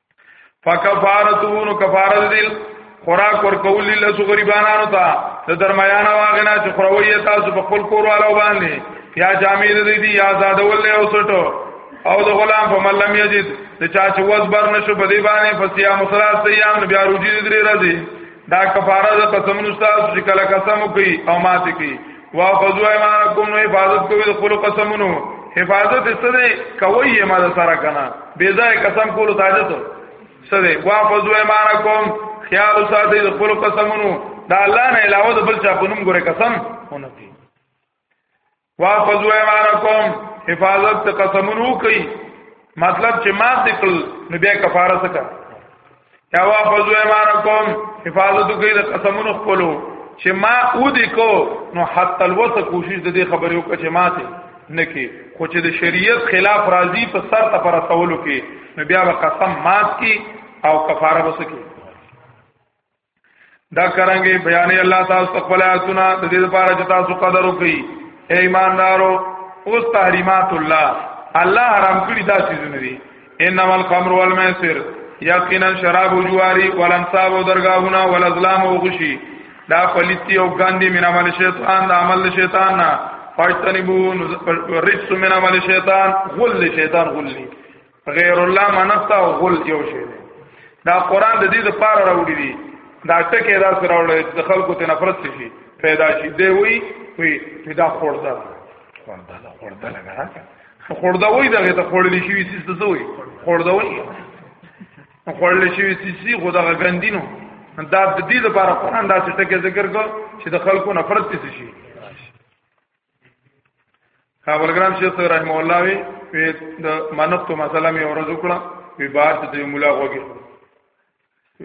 Speaker 1: فکفارتو نو کفاره دل خوراک ور کول له سو غریبانو ته د درمیان واغنا چې خروي تاسو په خپل کور والو باندې یا جامع دې دي یا زادول له اوسټو او د غلام په ملم یجد چې چا چې وز بر نشو په دې باندې فسیا مصرات ایام بیا روجي درې راځي دا کفاره د قسم نستاس چې کله قسم کوي او مات کوي واخذوا ایمانکم نو حفاظت کوي د خپل قسمونو حفاظت څه دی کوي یې ما سره کنه بے ځای قسم کولو تاجت څه دی واخذوا ایمانکم خیال ساتي د خپل قسمونو دا الله نه علاوه د بل چا په نوم ګره قسم ونه کوي واخذوا ایمانکم حفاظت ته قسمونه وکي مطلب چې ما ذکر نو بیا کفاره سکا یا واخذوا ایمانکم حفاظت کوي د قسمونو خپلو چې ما او دې کو نو حتی الوسه کوشش د دې خبرو کې چې ما ته نکي خو چې د شریعت خلاف راضي په سر ته پر رسولو کې نو بیا به قسم مات کی او کفاره وسکي دا کرانګي بیانې الله تاسو خپل آیاتونه د دې لپاره چې تاسو قدر وکړي اے ایماندارو اوس تحریمات الله الله حرام کړی دا چیزونه دي انما الخمر والميسر یقینا شراب او جواری ولنصاب او درگاهونه ولظلام او غشی دا فلیتی او ګاندی من عمل شیطان دا عمل شیطان نه فاجتنبو رجس من عمل شیطان غل شیطان غلی غیر الله منفت او غل یو شی دی دا قران د دې لپاره راوړي دي دا ټکه دا سره راوړي د خلکو ته نفرت شي پیدا شي دی وی وی پیدا خورده خورده خورده لګا خورده وی دغه ته خورلې شي وی سیس ته وی خورده وی خورلې شي وی سیس خو دغه ګندینو دا د دې لپاره قران دا ټکه ذکر کو چې د خلکو نفرت شي کابل ګرام شیخ صاحب رحم الله وی وی د منقطو مسله می ورځ وکړه وی بار چې د مولا غوږی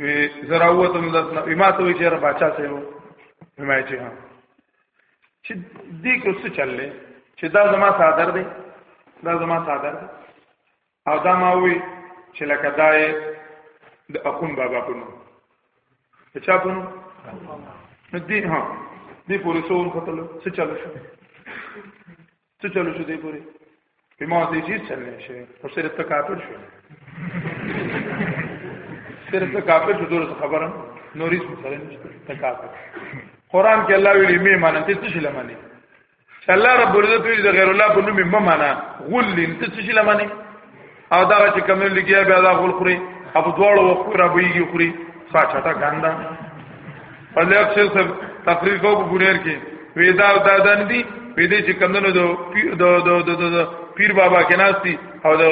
Speaker 1: وی زراوت هم دسنه وی ما ته وی چې را بچا سه وو ما چې ها چې دې کو څه چللې چې دا زما صادر دی دا زما صادر دی او دا ما وی چې لکه دا یې د اخون بابا په نوم د چا په نوم نو دې ها دې پورې څو وختلو څه چلو شو څه چلو شو دې پورې په ما دې چې چل نه شي او سره ته کاپټ شو سره ته کاپټ شو دغه خبره نورې څه سره نشته ته کاپټ قران کې الله ویلي مې مانته څه شي لمنه الله رب العزت وی د غیر الله په نوم مې معنا غول انت څه شي لمنه او دا چې کوم لګیا بیا دا غول خوري ابو دواړو وخت را بهږي خوري سا چټا ګاندا په لږ څه سب تقریر کو بونیر کې ودا دا دن دي ودا چې کوم نو د د د پیر بابا کې ناشتي او د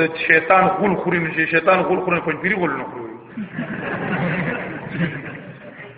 Speaker 1: د شیطان غول خوري نشي شیطان غول خوري پنځپيري غول نه خوري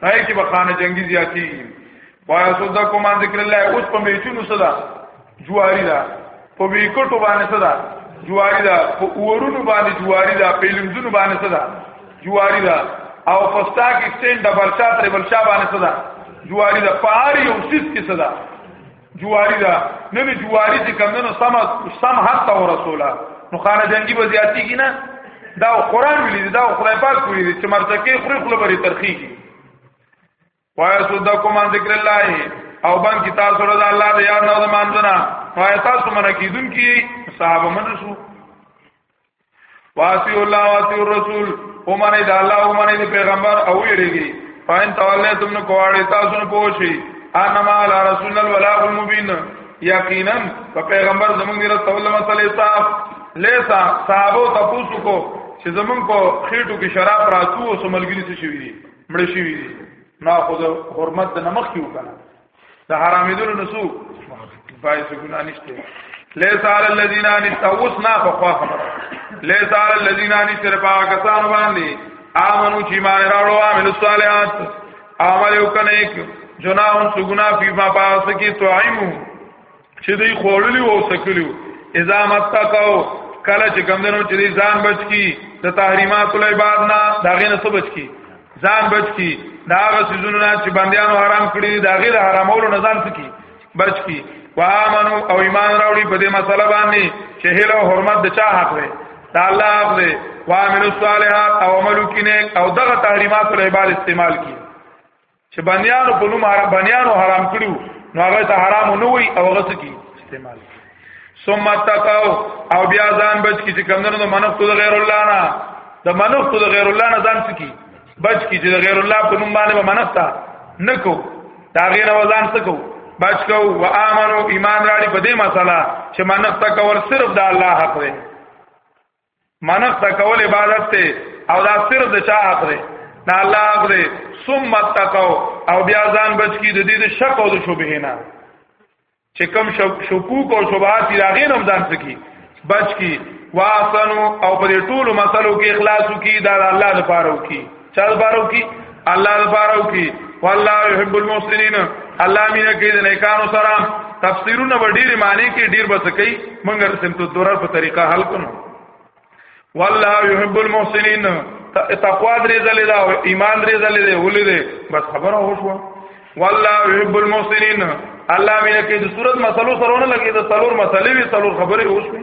Speaker 1: پای کې به خانه جنگي زیاتی وایا سودا کوم ذکر الله اوس په میچونو صدا جواری دا په ویکټو باندې صدا جواری دا په اورونو باندې جواری دا په لمزونو باندې صدا جواری دا او په سٹاک ایکسچینج د برشا تر برشا باندې صدا جواری دا په هر یو سیس کې صدا جواری دا نه نه جواری چې کم نه سم سم حتی ورسوله نو خانه جنگي به زیاتی کی نه دا قران ویلي دا خدای پاک ویلي چې مرتکه خوري خپل بری ترخی کی وایا صدقکم ان ذکر الله او بان کی تاسو سره د الله د یاد نو د مانځنه وایا تاسو منه کیدون کی صحابه منسو واسی الله واسی الرسول اومنه د الله اومنه د پیغمبر او یریږي فاین تولې تم نو کوړی تاسو نه پوښي انما علی رسول البلاغ المبین یقینا په پیغمبر زمونږ دی رسول الله صلی الله علیه وسلم لیسا صحابه تاسو کو چې زمونږ په خېټو کې شراب راتو او سملګری څه شوی دی مړ شوی دی نا خو حرمت د نمخ کیو کنه د حرامېدلو نسو پای څه ګنا نشته ليس على الذين استوسنا فخوا خبر ليس على الذين استرفا کسان باندې امنو چې مان راړو عامل الصالحات عمل وکنه جناون سګنا فيما پاس کی تعيمو چې دی خوړلی او سکلی اذا متقو کله چې کمندونو چې دی ځان بچ کی د تحریمات العباد نه دا غینه څه بچ کی ځان بچ کی دا غ سيزونو نه چې بنديانو حرام کړی دا غیر حرامولو نه ځان سکی بچ کی وامنو او ایمان راوړي په دې مسله باندې چې هله حرمت د چا حق دی دا الله حق دی وامنو صالحات او عملو کې نه او دغه تحریمات العباد استعمال کی چې بنیانو په نوم حرام بنیانو حرام کړو نو هغه ته حرام نه وي او هغه څه استعمال ثم تقاو او بیا ځان بچ کی چې کمندونو د منښت د غیر الله نه د منښت د غیر الله نه ځان سکی بچ کی چې د غیر الله په نوم باندې به منښت نکو دا غیر وزن سکو بچ کو و امنو ایمان راړي په دې مسله چې منښت کول صرف د الله حق دی منق د کول عبادت ته او دا صرف د چا حق دی نه الله حق دی ثم تقوا او بیا ځان بچ کی د دې د شک او د شبهه نه چې کم شکوک او شبهات دی هغه نم ځان سکی بچ کی واسنو او پر ټولو مسلو کې اخلاص کی دا الله لپاره کی چا لپاره کی الله لپاره کی والله يحب المحسنين الله مینه کوي د نیکانو سره تفسیرونه به ډیر معنی کې ډیر بس کوي منګر سمت الدرر په طریقه حل کړو والله يحب المحسنين تقوا درې ځلې دا ایمان درې ځلې دی ولې دی بس خبره وشو والله يحب المحسنين الله مینه کوي د صورت مسلو سره نه لګي د څلور مسلې وی څلور خبرې وشوي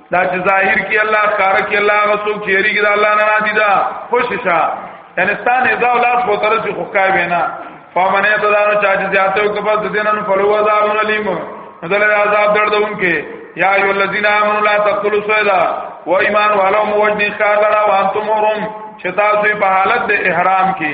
Speaker 1: دا چې ظاهر کې الله کار کې الله غسو چې یری کې الله نه راضي دا خوش شه انسان اذا اولاد په تر چې خوکای وینا فمن یتدانو چا چې زیاته او کفاز دینن فلو عذاب الیم مدل عذاب دردون کې یا ایو الذین آمنوا لا تقتلوا صیدا و ایمان والو موجنی خالرا وانتم حرم چې تاسو په حالت د احرام کې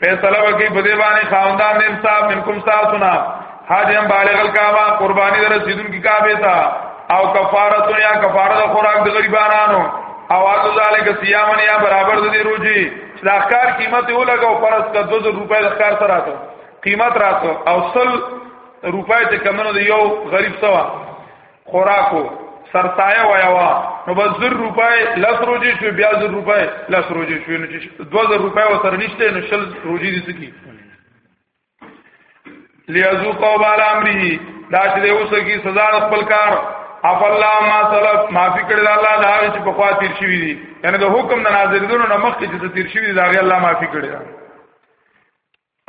Speaker 1: فیصله وکي په دې باندې خاوندان نیم صاحب منکم ساسنا حاجی هم بالغ الکعبه قربانی در رسیدون کی کعبه تا او کفارت یا کفاره خوراک د غریبانو او اذو ذالک صيامن یا برابر د دې روزي چې د اخکار قیمت یې ولګاو فرض کا 2000 روپۍ د اخکار سره راته قیمت راته او سل روپۍ ته کمنو د یو غریب سوا خوراکو سرسایه ویوا نو بس زر روپای لس روجی شو بیا زر روپای لس روجی شو نو چې دو زر روپای و سر نشته نو شل روجی دي سکی لیازو قوم علی امری دا چې دی اوس کی سزا خپل کار اف الله ما سلف معافی کړی الله دا چې په خوا تیر شوی دي یعنی د حکم د نازلېدونو نه مخکې چې تیر شوی دي دا غي الله معافی کړی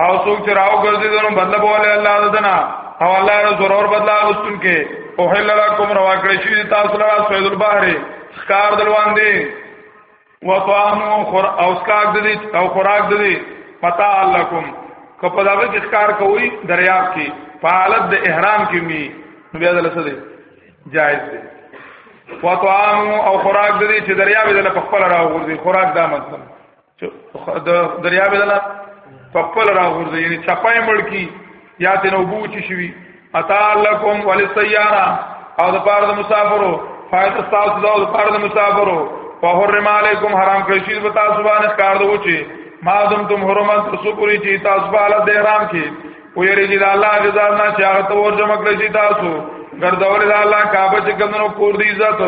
Speaker 1: او څوک چې راو ګرځي دنو بدل بوله الله ددنا او الله له ضرور بدلا غستون کې او حل لكم روا کړی شي تاسو له سوید البحر خکار دلوان دي وطعام خور او سکاک دي او خوراک دي پتا لكم کو په دغه کې خکار کوي دریاب کې پالت د احرام کې می نو بیا دلته دي جائز دي وطعام او خوراک دي چې دریاب دې په خپل راو ګرځي خوراک دا مطلب د دریاب دلا په خپل راغورځي یعنی چپای مړ کی یا تن وبو چی شوی اتا لکم ولسیارا او د پاره د مسافرو فائدہ تاسو دا د پاره د مسافرو فحرم علیکم حرام کړی شی په تاسو باندې کار دوی چی ما دم تم حرمت تر سو پوری چی تاسو بالا د حرام کی او یری چې الله غزاد نه چې هغه تور جمع کړی تاسو ګرځول د الله کعبه چې کومو کور دی عزت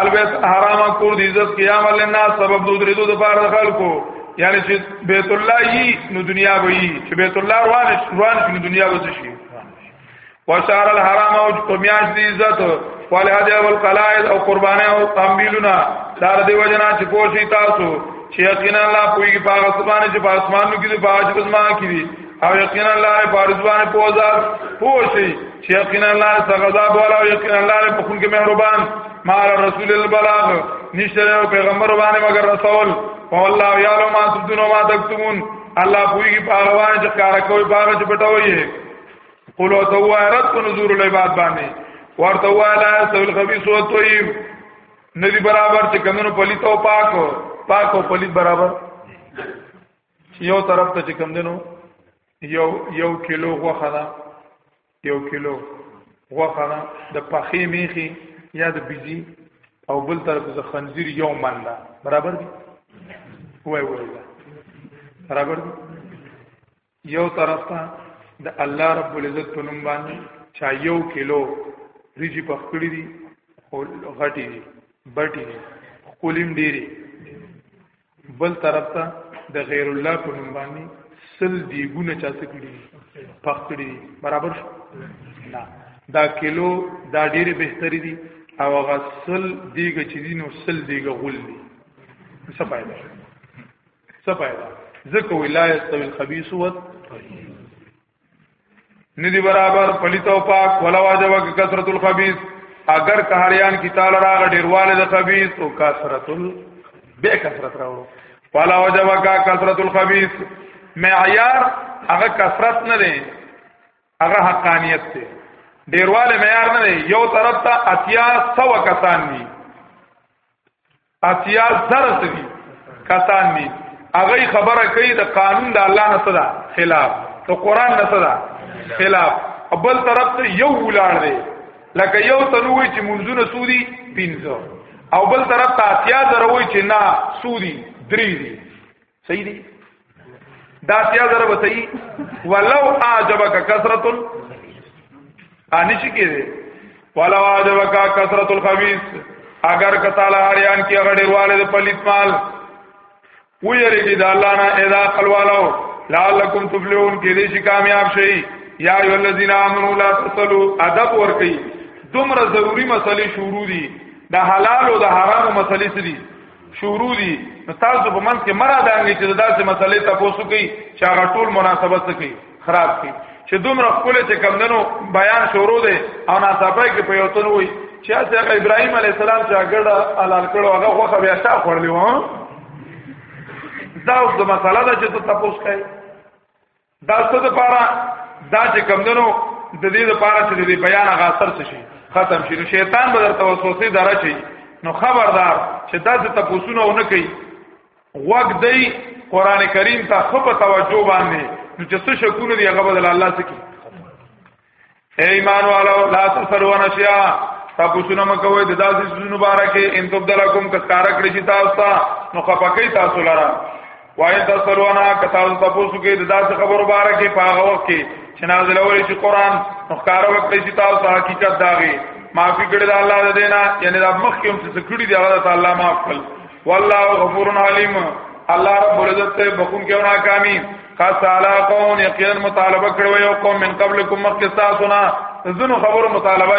Speaker 1: البیت حرام کور دی عزت قیام للناس سبب دو درې دو بار د خلکو یعنی چې بیت الله یی نو دنیا به یی چې بیت الله روان روان شي دنیا به شي وشار الحرام او قمیاش دی عزت وال هدی او القلائد او قربانه او تنبیلنا دار دی وجنا چې پوشی تاسو چې یقینا الله پوری په اسمانه چې په اسمانو کې دی په اسمان کې دی او یقینا الله نه پارځوان په وزاد پوښي چې یقینا الله څنګه عذاب والا او یقینا الله نه په خون کې مهربان مال رسول البلاغ نشته پیغمبر باندې مگر رسول او الله یعلم ما تبدون ما تكتمون الله پوری پهلوان چې کار کوي باغ چې پټوي قولو تو رد کو نزور العباد باندې ورته والا سول خبيث او طيب ندی برابر چې کمنو پلیت او پاک پاک او پلیت برابر یو طرف ته چې کم دنو یو یو کیلو غوخه ده یو کیلو غوخه ده د پخې میخي یا د بيزي او بل طرف ته خنزیر یو من ده برابر دي وای وای برابر دي یو طرف ته د الله رب العزت په نوم باندې چا یو کیلو ریجی پخ کړی دي او غټي دي بټي دي قولیم ډيري بل طرف ته د غیر الله په نوم باندې سل دیګونه چا څه کړی پخ کړی برابر شو نه دا کیلو دا ډیره بهتري دي او هغه سل دیګ چې دي نو سل دیګ غول دي څه فائدہ څه فائدہ ځکه ولا یستوی الخبيث و ندی برابر پلیت او پاک ولا واجب کثرت الخبيث اگر کهریان کی تعالی راغ ډیرواله د خبيث او کثرت به کثرت راوړو ولا واجب کا کثرت الخبيث معیار هغه کثرت نه دی هغه حقانیت دی ډیرواله معیار نه دی یو طرف ته اتیا سو کسان دي اتیا زره سدي کسان دي هغه خبره کوي د قانون د الله نه صدا خلاف ته قران نه صدا خلاف بل طرف ته یو ولار دی لکه یو تنوي چې منځونه سودي پینځه او بل طرف ته اتیا زره وي چې نه سودي درې دي صحیح دی دا تیا ضرب صحیح ولو اعجبک کثرت انی شي کېږي ولو اعجبک کثرت الخبيث اگر کتاله اړیان کې غړې والد پلیت مال ویریږي د الله نه اذا خلوالو لعلکم تفلحون کې دې شي کامیاب شي یا ایو الذین آمنوا لا تصلوا ادب ورکی دومره ضروری مسلې شروع دي د حلال او د حرام مسلې دي شروع دي تاسو په منځ کې مرا دانګي چې داسې مسلې تاسو کوي چې هغه ټول مناسبت کوي خراب کوي چې دومره خپل چې کمندنو بیان شروع دي او ناڅاپه کې په یو تن وي چې هغه ابراهيم عليه السلام چې هغه حلال کړو هغه خو بیا شا خورلی و دا اوس د مسله ده چې تاسو کوي دا څه د پاره دا چې کمندنو د دې د پاره چې د بیان غاثر څه شي ختم شي نو شیطان به درته وسوسه درچي نو خبردار چې دا څه تاسو نه ونه کوي وګ دی قران کریم ته خپ توجه باندې نو چې څه شکونه دی هغه بدل الله سکی اے ایمان والو لا تسرو نشیا تاسو نه مکوئ د داسې سونو بارکه ان تبدلکم کثار کړی چې تاسو ته نو خپکې تاسو لاره وای تاسو نه کثار تاسو کې د داسې خبرو بارکه په هغه وخت کې چې نازل وړي چې قران نو کار وکړي چې تاسو حقیقت داغي معافي کړی د الله د دینا یعنی د مخ کې هم څه کړی دی هغه ته الله معاف کړ والله غفور علیم الله رب العزت بخون کې ونه کامی خاص علا قوم یقینا مطالبه کړو یو قوم من قبلکم مخکستاسونا زنو خبرو مطالبه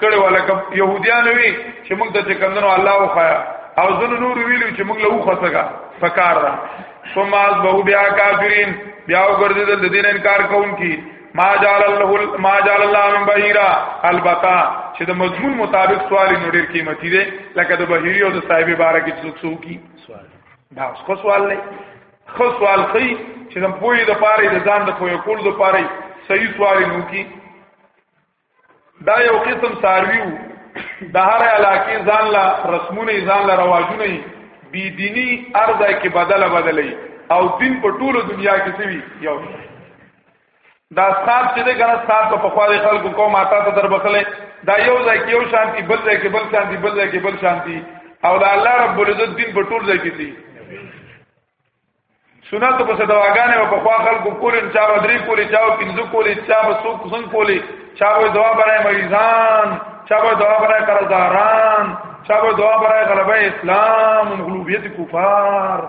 Speaker 1: کړو ولکه يهوديان وی چې موږ ته کندنو الله او خیا او زنو نور ویلو چې موږ له وخصګه فکر را ثم از به بیا کافرین بیا وګرځیدل د دین انکار کوونکی ما جعل الله ما جعل الله من بهیرا البتا چې د مضمون مطابق سوال نو ډیر قیمتي دی لکه د بهیری او د صاحب بارک څوک څوک کی سوال دا اوس کو سوال نه خو سوال کوي چې د پوهې د پاره د ځان د پوهې کول د پاره صحیح سوال نو کی دا یو قسم سارویو د هر علاقې ځان لا رسمونه ځان لا رواجونه بی دینی ارزه کې بدله بدلې او دین په ټوله دنیا کې سوي یو دا صاحب چې دې کنه صاحب په خپل خلکو کوم آتا ته در بخله دا یو ځای کې یو شانتي بل ځای کې بل شانتي بل ځای کې بل شانتي او دا الله رب العزت دین په ټول ځای کې دي سنت په صدواګانې په خوا خلکو کولې چا بدري کولې چا پنځو کولې چا وسوک څنګه کولې چا به دعا برای مریضان چا به دعا برای قرضداران چا به دعا برای غلبه اسلام مغلوبیت کفار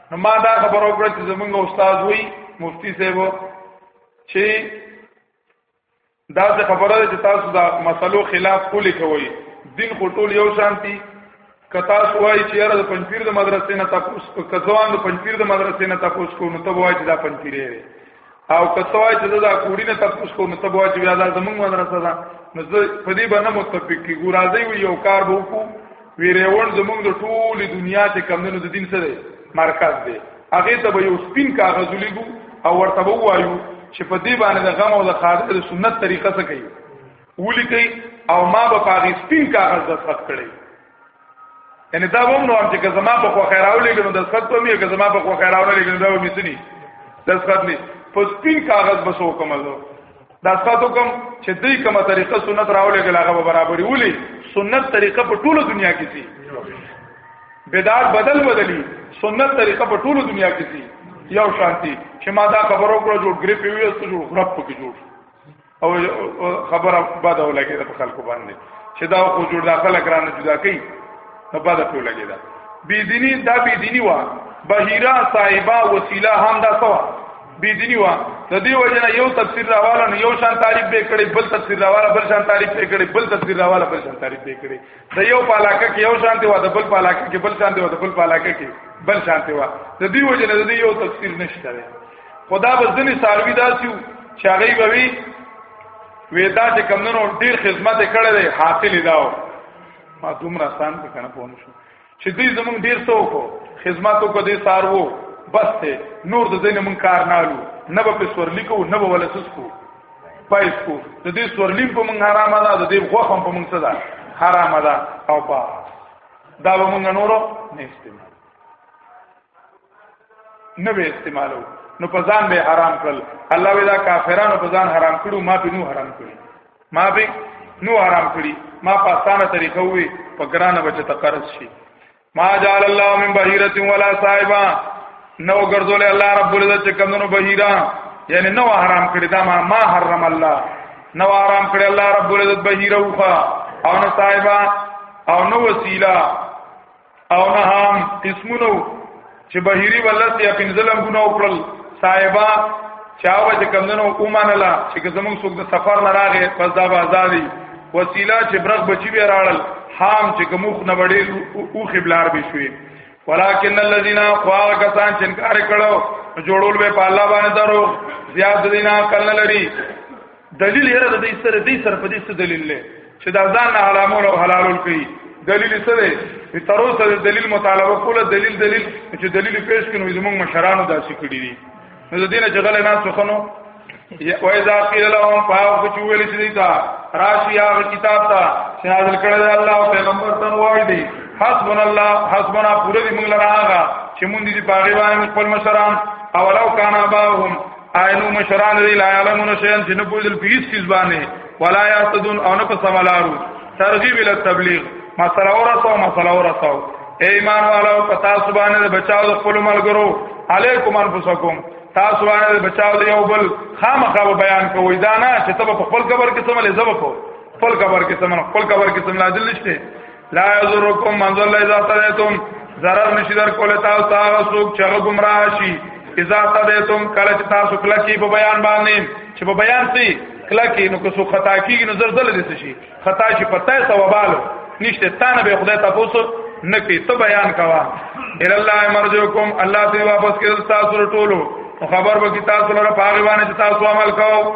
Speaker 1: نو ما دا خبر وکړه چې زمونږ استاد وای مفتی صاحب چې دا څه خبره ده چې تاسو دا مسلو خلاف کولی کوي دین خو ټول یو شانتي کتا سوای چې یاره د پنځپیر د مدرسې نه تاسو کځوان د پنځپیر د مدرسې نه تاسو کو نو ته وای چې دا پنځپیر دی او کته وای چې دا کوړی نه تاسو کو نو ته وای چې دا زمونږ مدرسه ده نو زه په دې باندې متفق کی ګور راځي یو کار به وکړو ویریون زمونږ د ټولې دنیا ته کمندونو د دین سره مرکز دی هغه ته به یو سپین کاغذ لګو او ورته به وایو چې په دې باندې د غم او د خاطر د سنت طریقه څه کوي ولي کوي او ما به پاغي سپین کاغذ د خط کړي یعنی دا هم نو چې زما په خو خیراولې کې نو د سخت په میو کې زما په خو خیراولې کې دا مې سني د سخت نه په سپین کاغذ بسو کوم زه دا سخت کوم چې دې کومه طریقه سنت راولې کې هغه برابرې ولي سنت طریقه په ټوله دنیا کې سي بدعت بدل بدلی سنت طریقه په ټوله دنیا کې سي یو شانتي چې ما دا خبرو کړو جوړ ګریپ ویو څه جوړ غرب پکې جوړ او خبره بد ولګي د خلکو باندې چې دا خو جوړ داخله کرانه جدا کوي نو بد په لګي دا بی دینی دا بی دینی وا بهیرا صاحبہ وسیله هم دا سوا بی دینی وا د دې وجنه یو تفسیر راواله نو یو شان تعریف به کړي بل تفسیر راواله بل شان تعریف به کړي بل تفسیر راواله بل شان تعریف به کړي د یو پالاکه کې یو شان دی وا د بل پالاکه کې بل شان دی وا د بل پالاکه کې بل شان دی وا د دې وجنه د یو تفسیر نشته خدا به ځنی ساروی داسیو چې هغه به وی وېدا چې کمنو ډیر خدمت کړي دی حاصل داو ما دومره آسان په کنه پوه شو چې دوی زمونږ ډیر څه وکړو خدمت وکړو دې سارو بس ته نور د دې مون کار نه لو نه به پسور لیکو نه به ولسس کو پایس کو د دې سورلیم په مونږ حرام ده د دې غوخ هم په مونږ څه ده حرام ده او با دا به مونږ نورو نه استعمال نه به استعمالو نو په ځان به حرام کړل الله ودا کافرانو په ځان حرام کړو ما به نو حرام کړی ما به نو حرام کړی ما په اسانه طریقه وی په ګرانه بچ ته قرض شي ما جعل الله من بهیره ولا صاحبا نو ګرځول الله رب العزت چې کمنو بهیرا یعنی نو حرام کړی دا ما ما حرم الله نو حرام کړی الله رب العزت بهیره وخا او نه صاحبا او نو وسیله او نه هم قسمونو چې بهيري ولس یا پنځلم ګونه وکړل صاحبہ چاوه چې کمندنو اومنلا چې زمون څوک د سفر نه راغې پس دا بازاري وسیله چې برغ بچی به راړل حام چې کومخ نه وړي او خبلار به شوي ولکن الذين قوا کسان چې انکار کړو جوړول به په الله باندې درو زیاد دینه کله لري دلیل یې د دې سره دې سره په دې څه دلیل نه چې دا ځان نه حرامول او حلالول کوي
Speaker 2: دلیل څه دی په تر اوسه د دلیل مطالبه کوله دلیل دلیل چې دلیل پیش کینو زموږ مشرانو داسې کړی دي نو د دینه جګړه نه څخنو و اذا قيل لهم فاو چې ویل چې دیتا راشي هغه کتاب ته چې نازل کړی دی الله او پیغمبر ته وایي دی حسبنا الله حسبنا پوره دې موږ لره هغه چې مونږ دې په غیبه خپل مشران اولو کان اباهم آینو مشران دی لا علمون شیان چې نه پوهیدل په هیڅ چیز باندې ولا یستدون او نه په سملارو ترغیب ال تبلیغ مسله اورسو مسله اورسو ایمان والو پتا سبحانه د بچاو د خپل ملګرو علیکم انفسکم تاسو باندې د بچاو دی او بل خامخا بیان کوی دا نه چې تب په خپل قبر کې سملې زب کو خپل قبر کې سمل خپل قبر کې سملا دل نشته لا یذرکم من ضل اذا تدیتم zarar نشي در کوله تاسو ته هغه څوک چې هغه گمراه شي اذا تدیتم کله چې تاسو کله کې په بیان باندې چې په بیان سي کله کې نو کو څوک خطا کیږي نو زلزلې دي شي خطا شي پتا یې ثوابالو نشته تانه به خدای تاسو نه کوي ته بیان کوا ان الله مرجوکم الله ته واپس کړل تاسو ټولو خبر به کی تاسو لپاره پاغوانه چې تاسو عمل کوو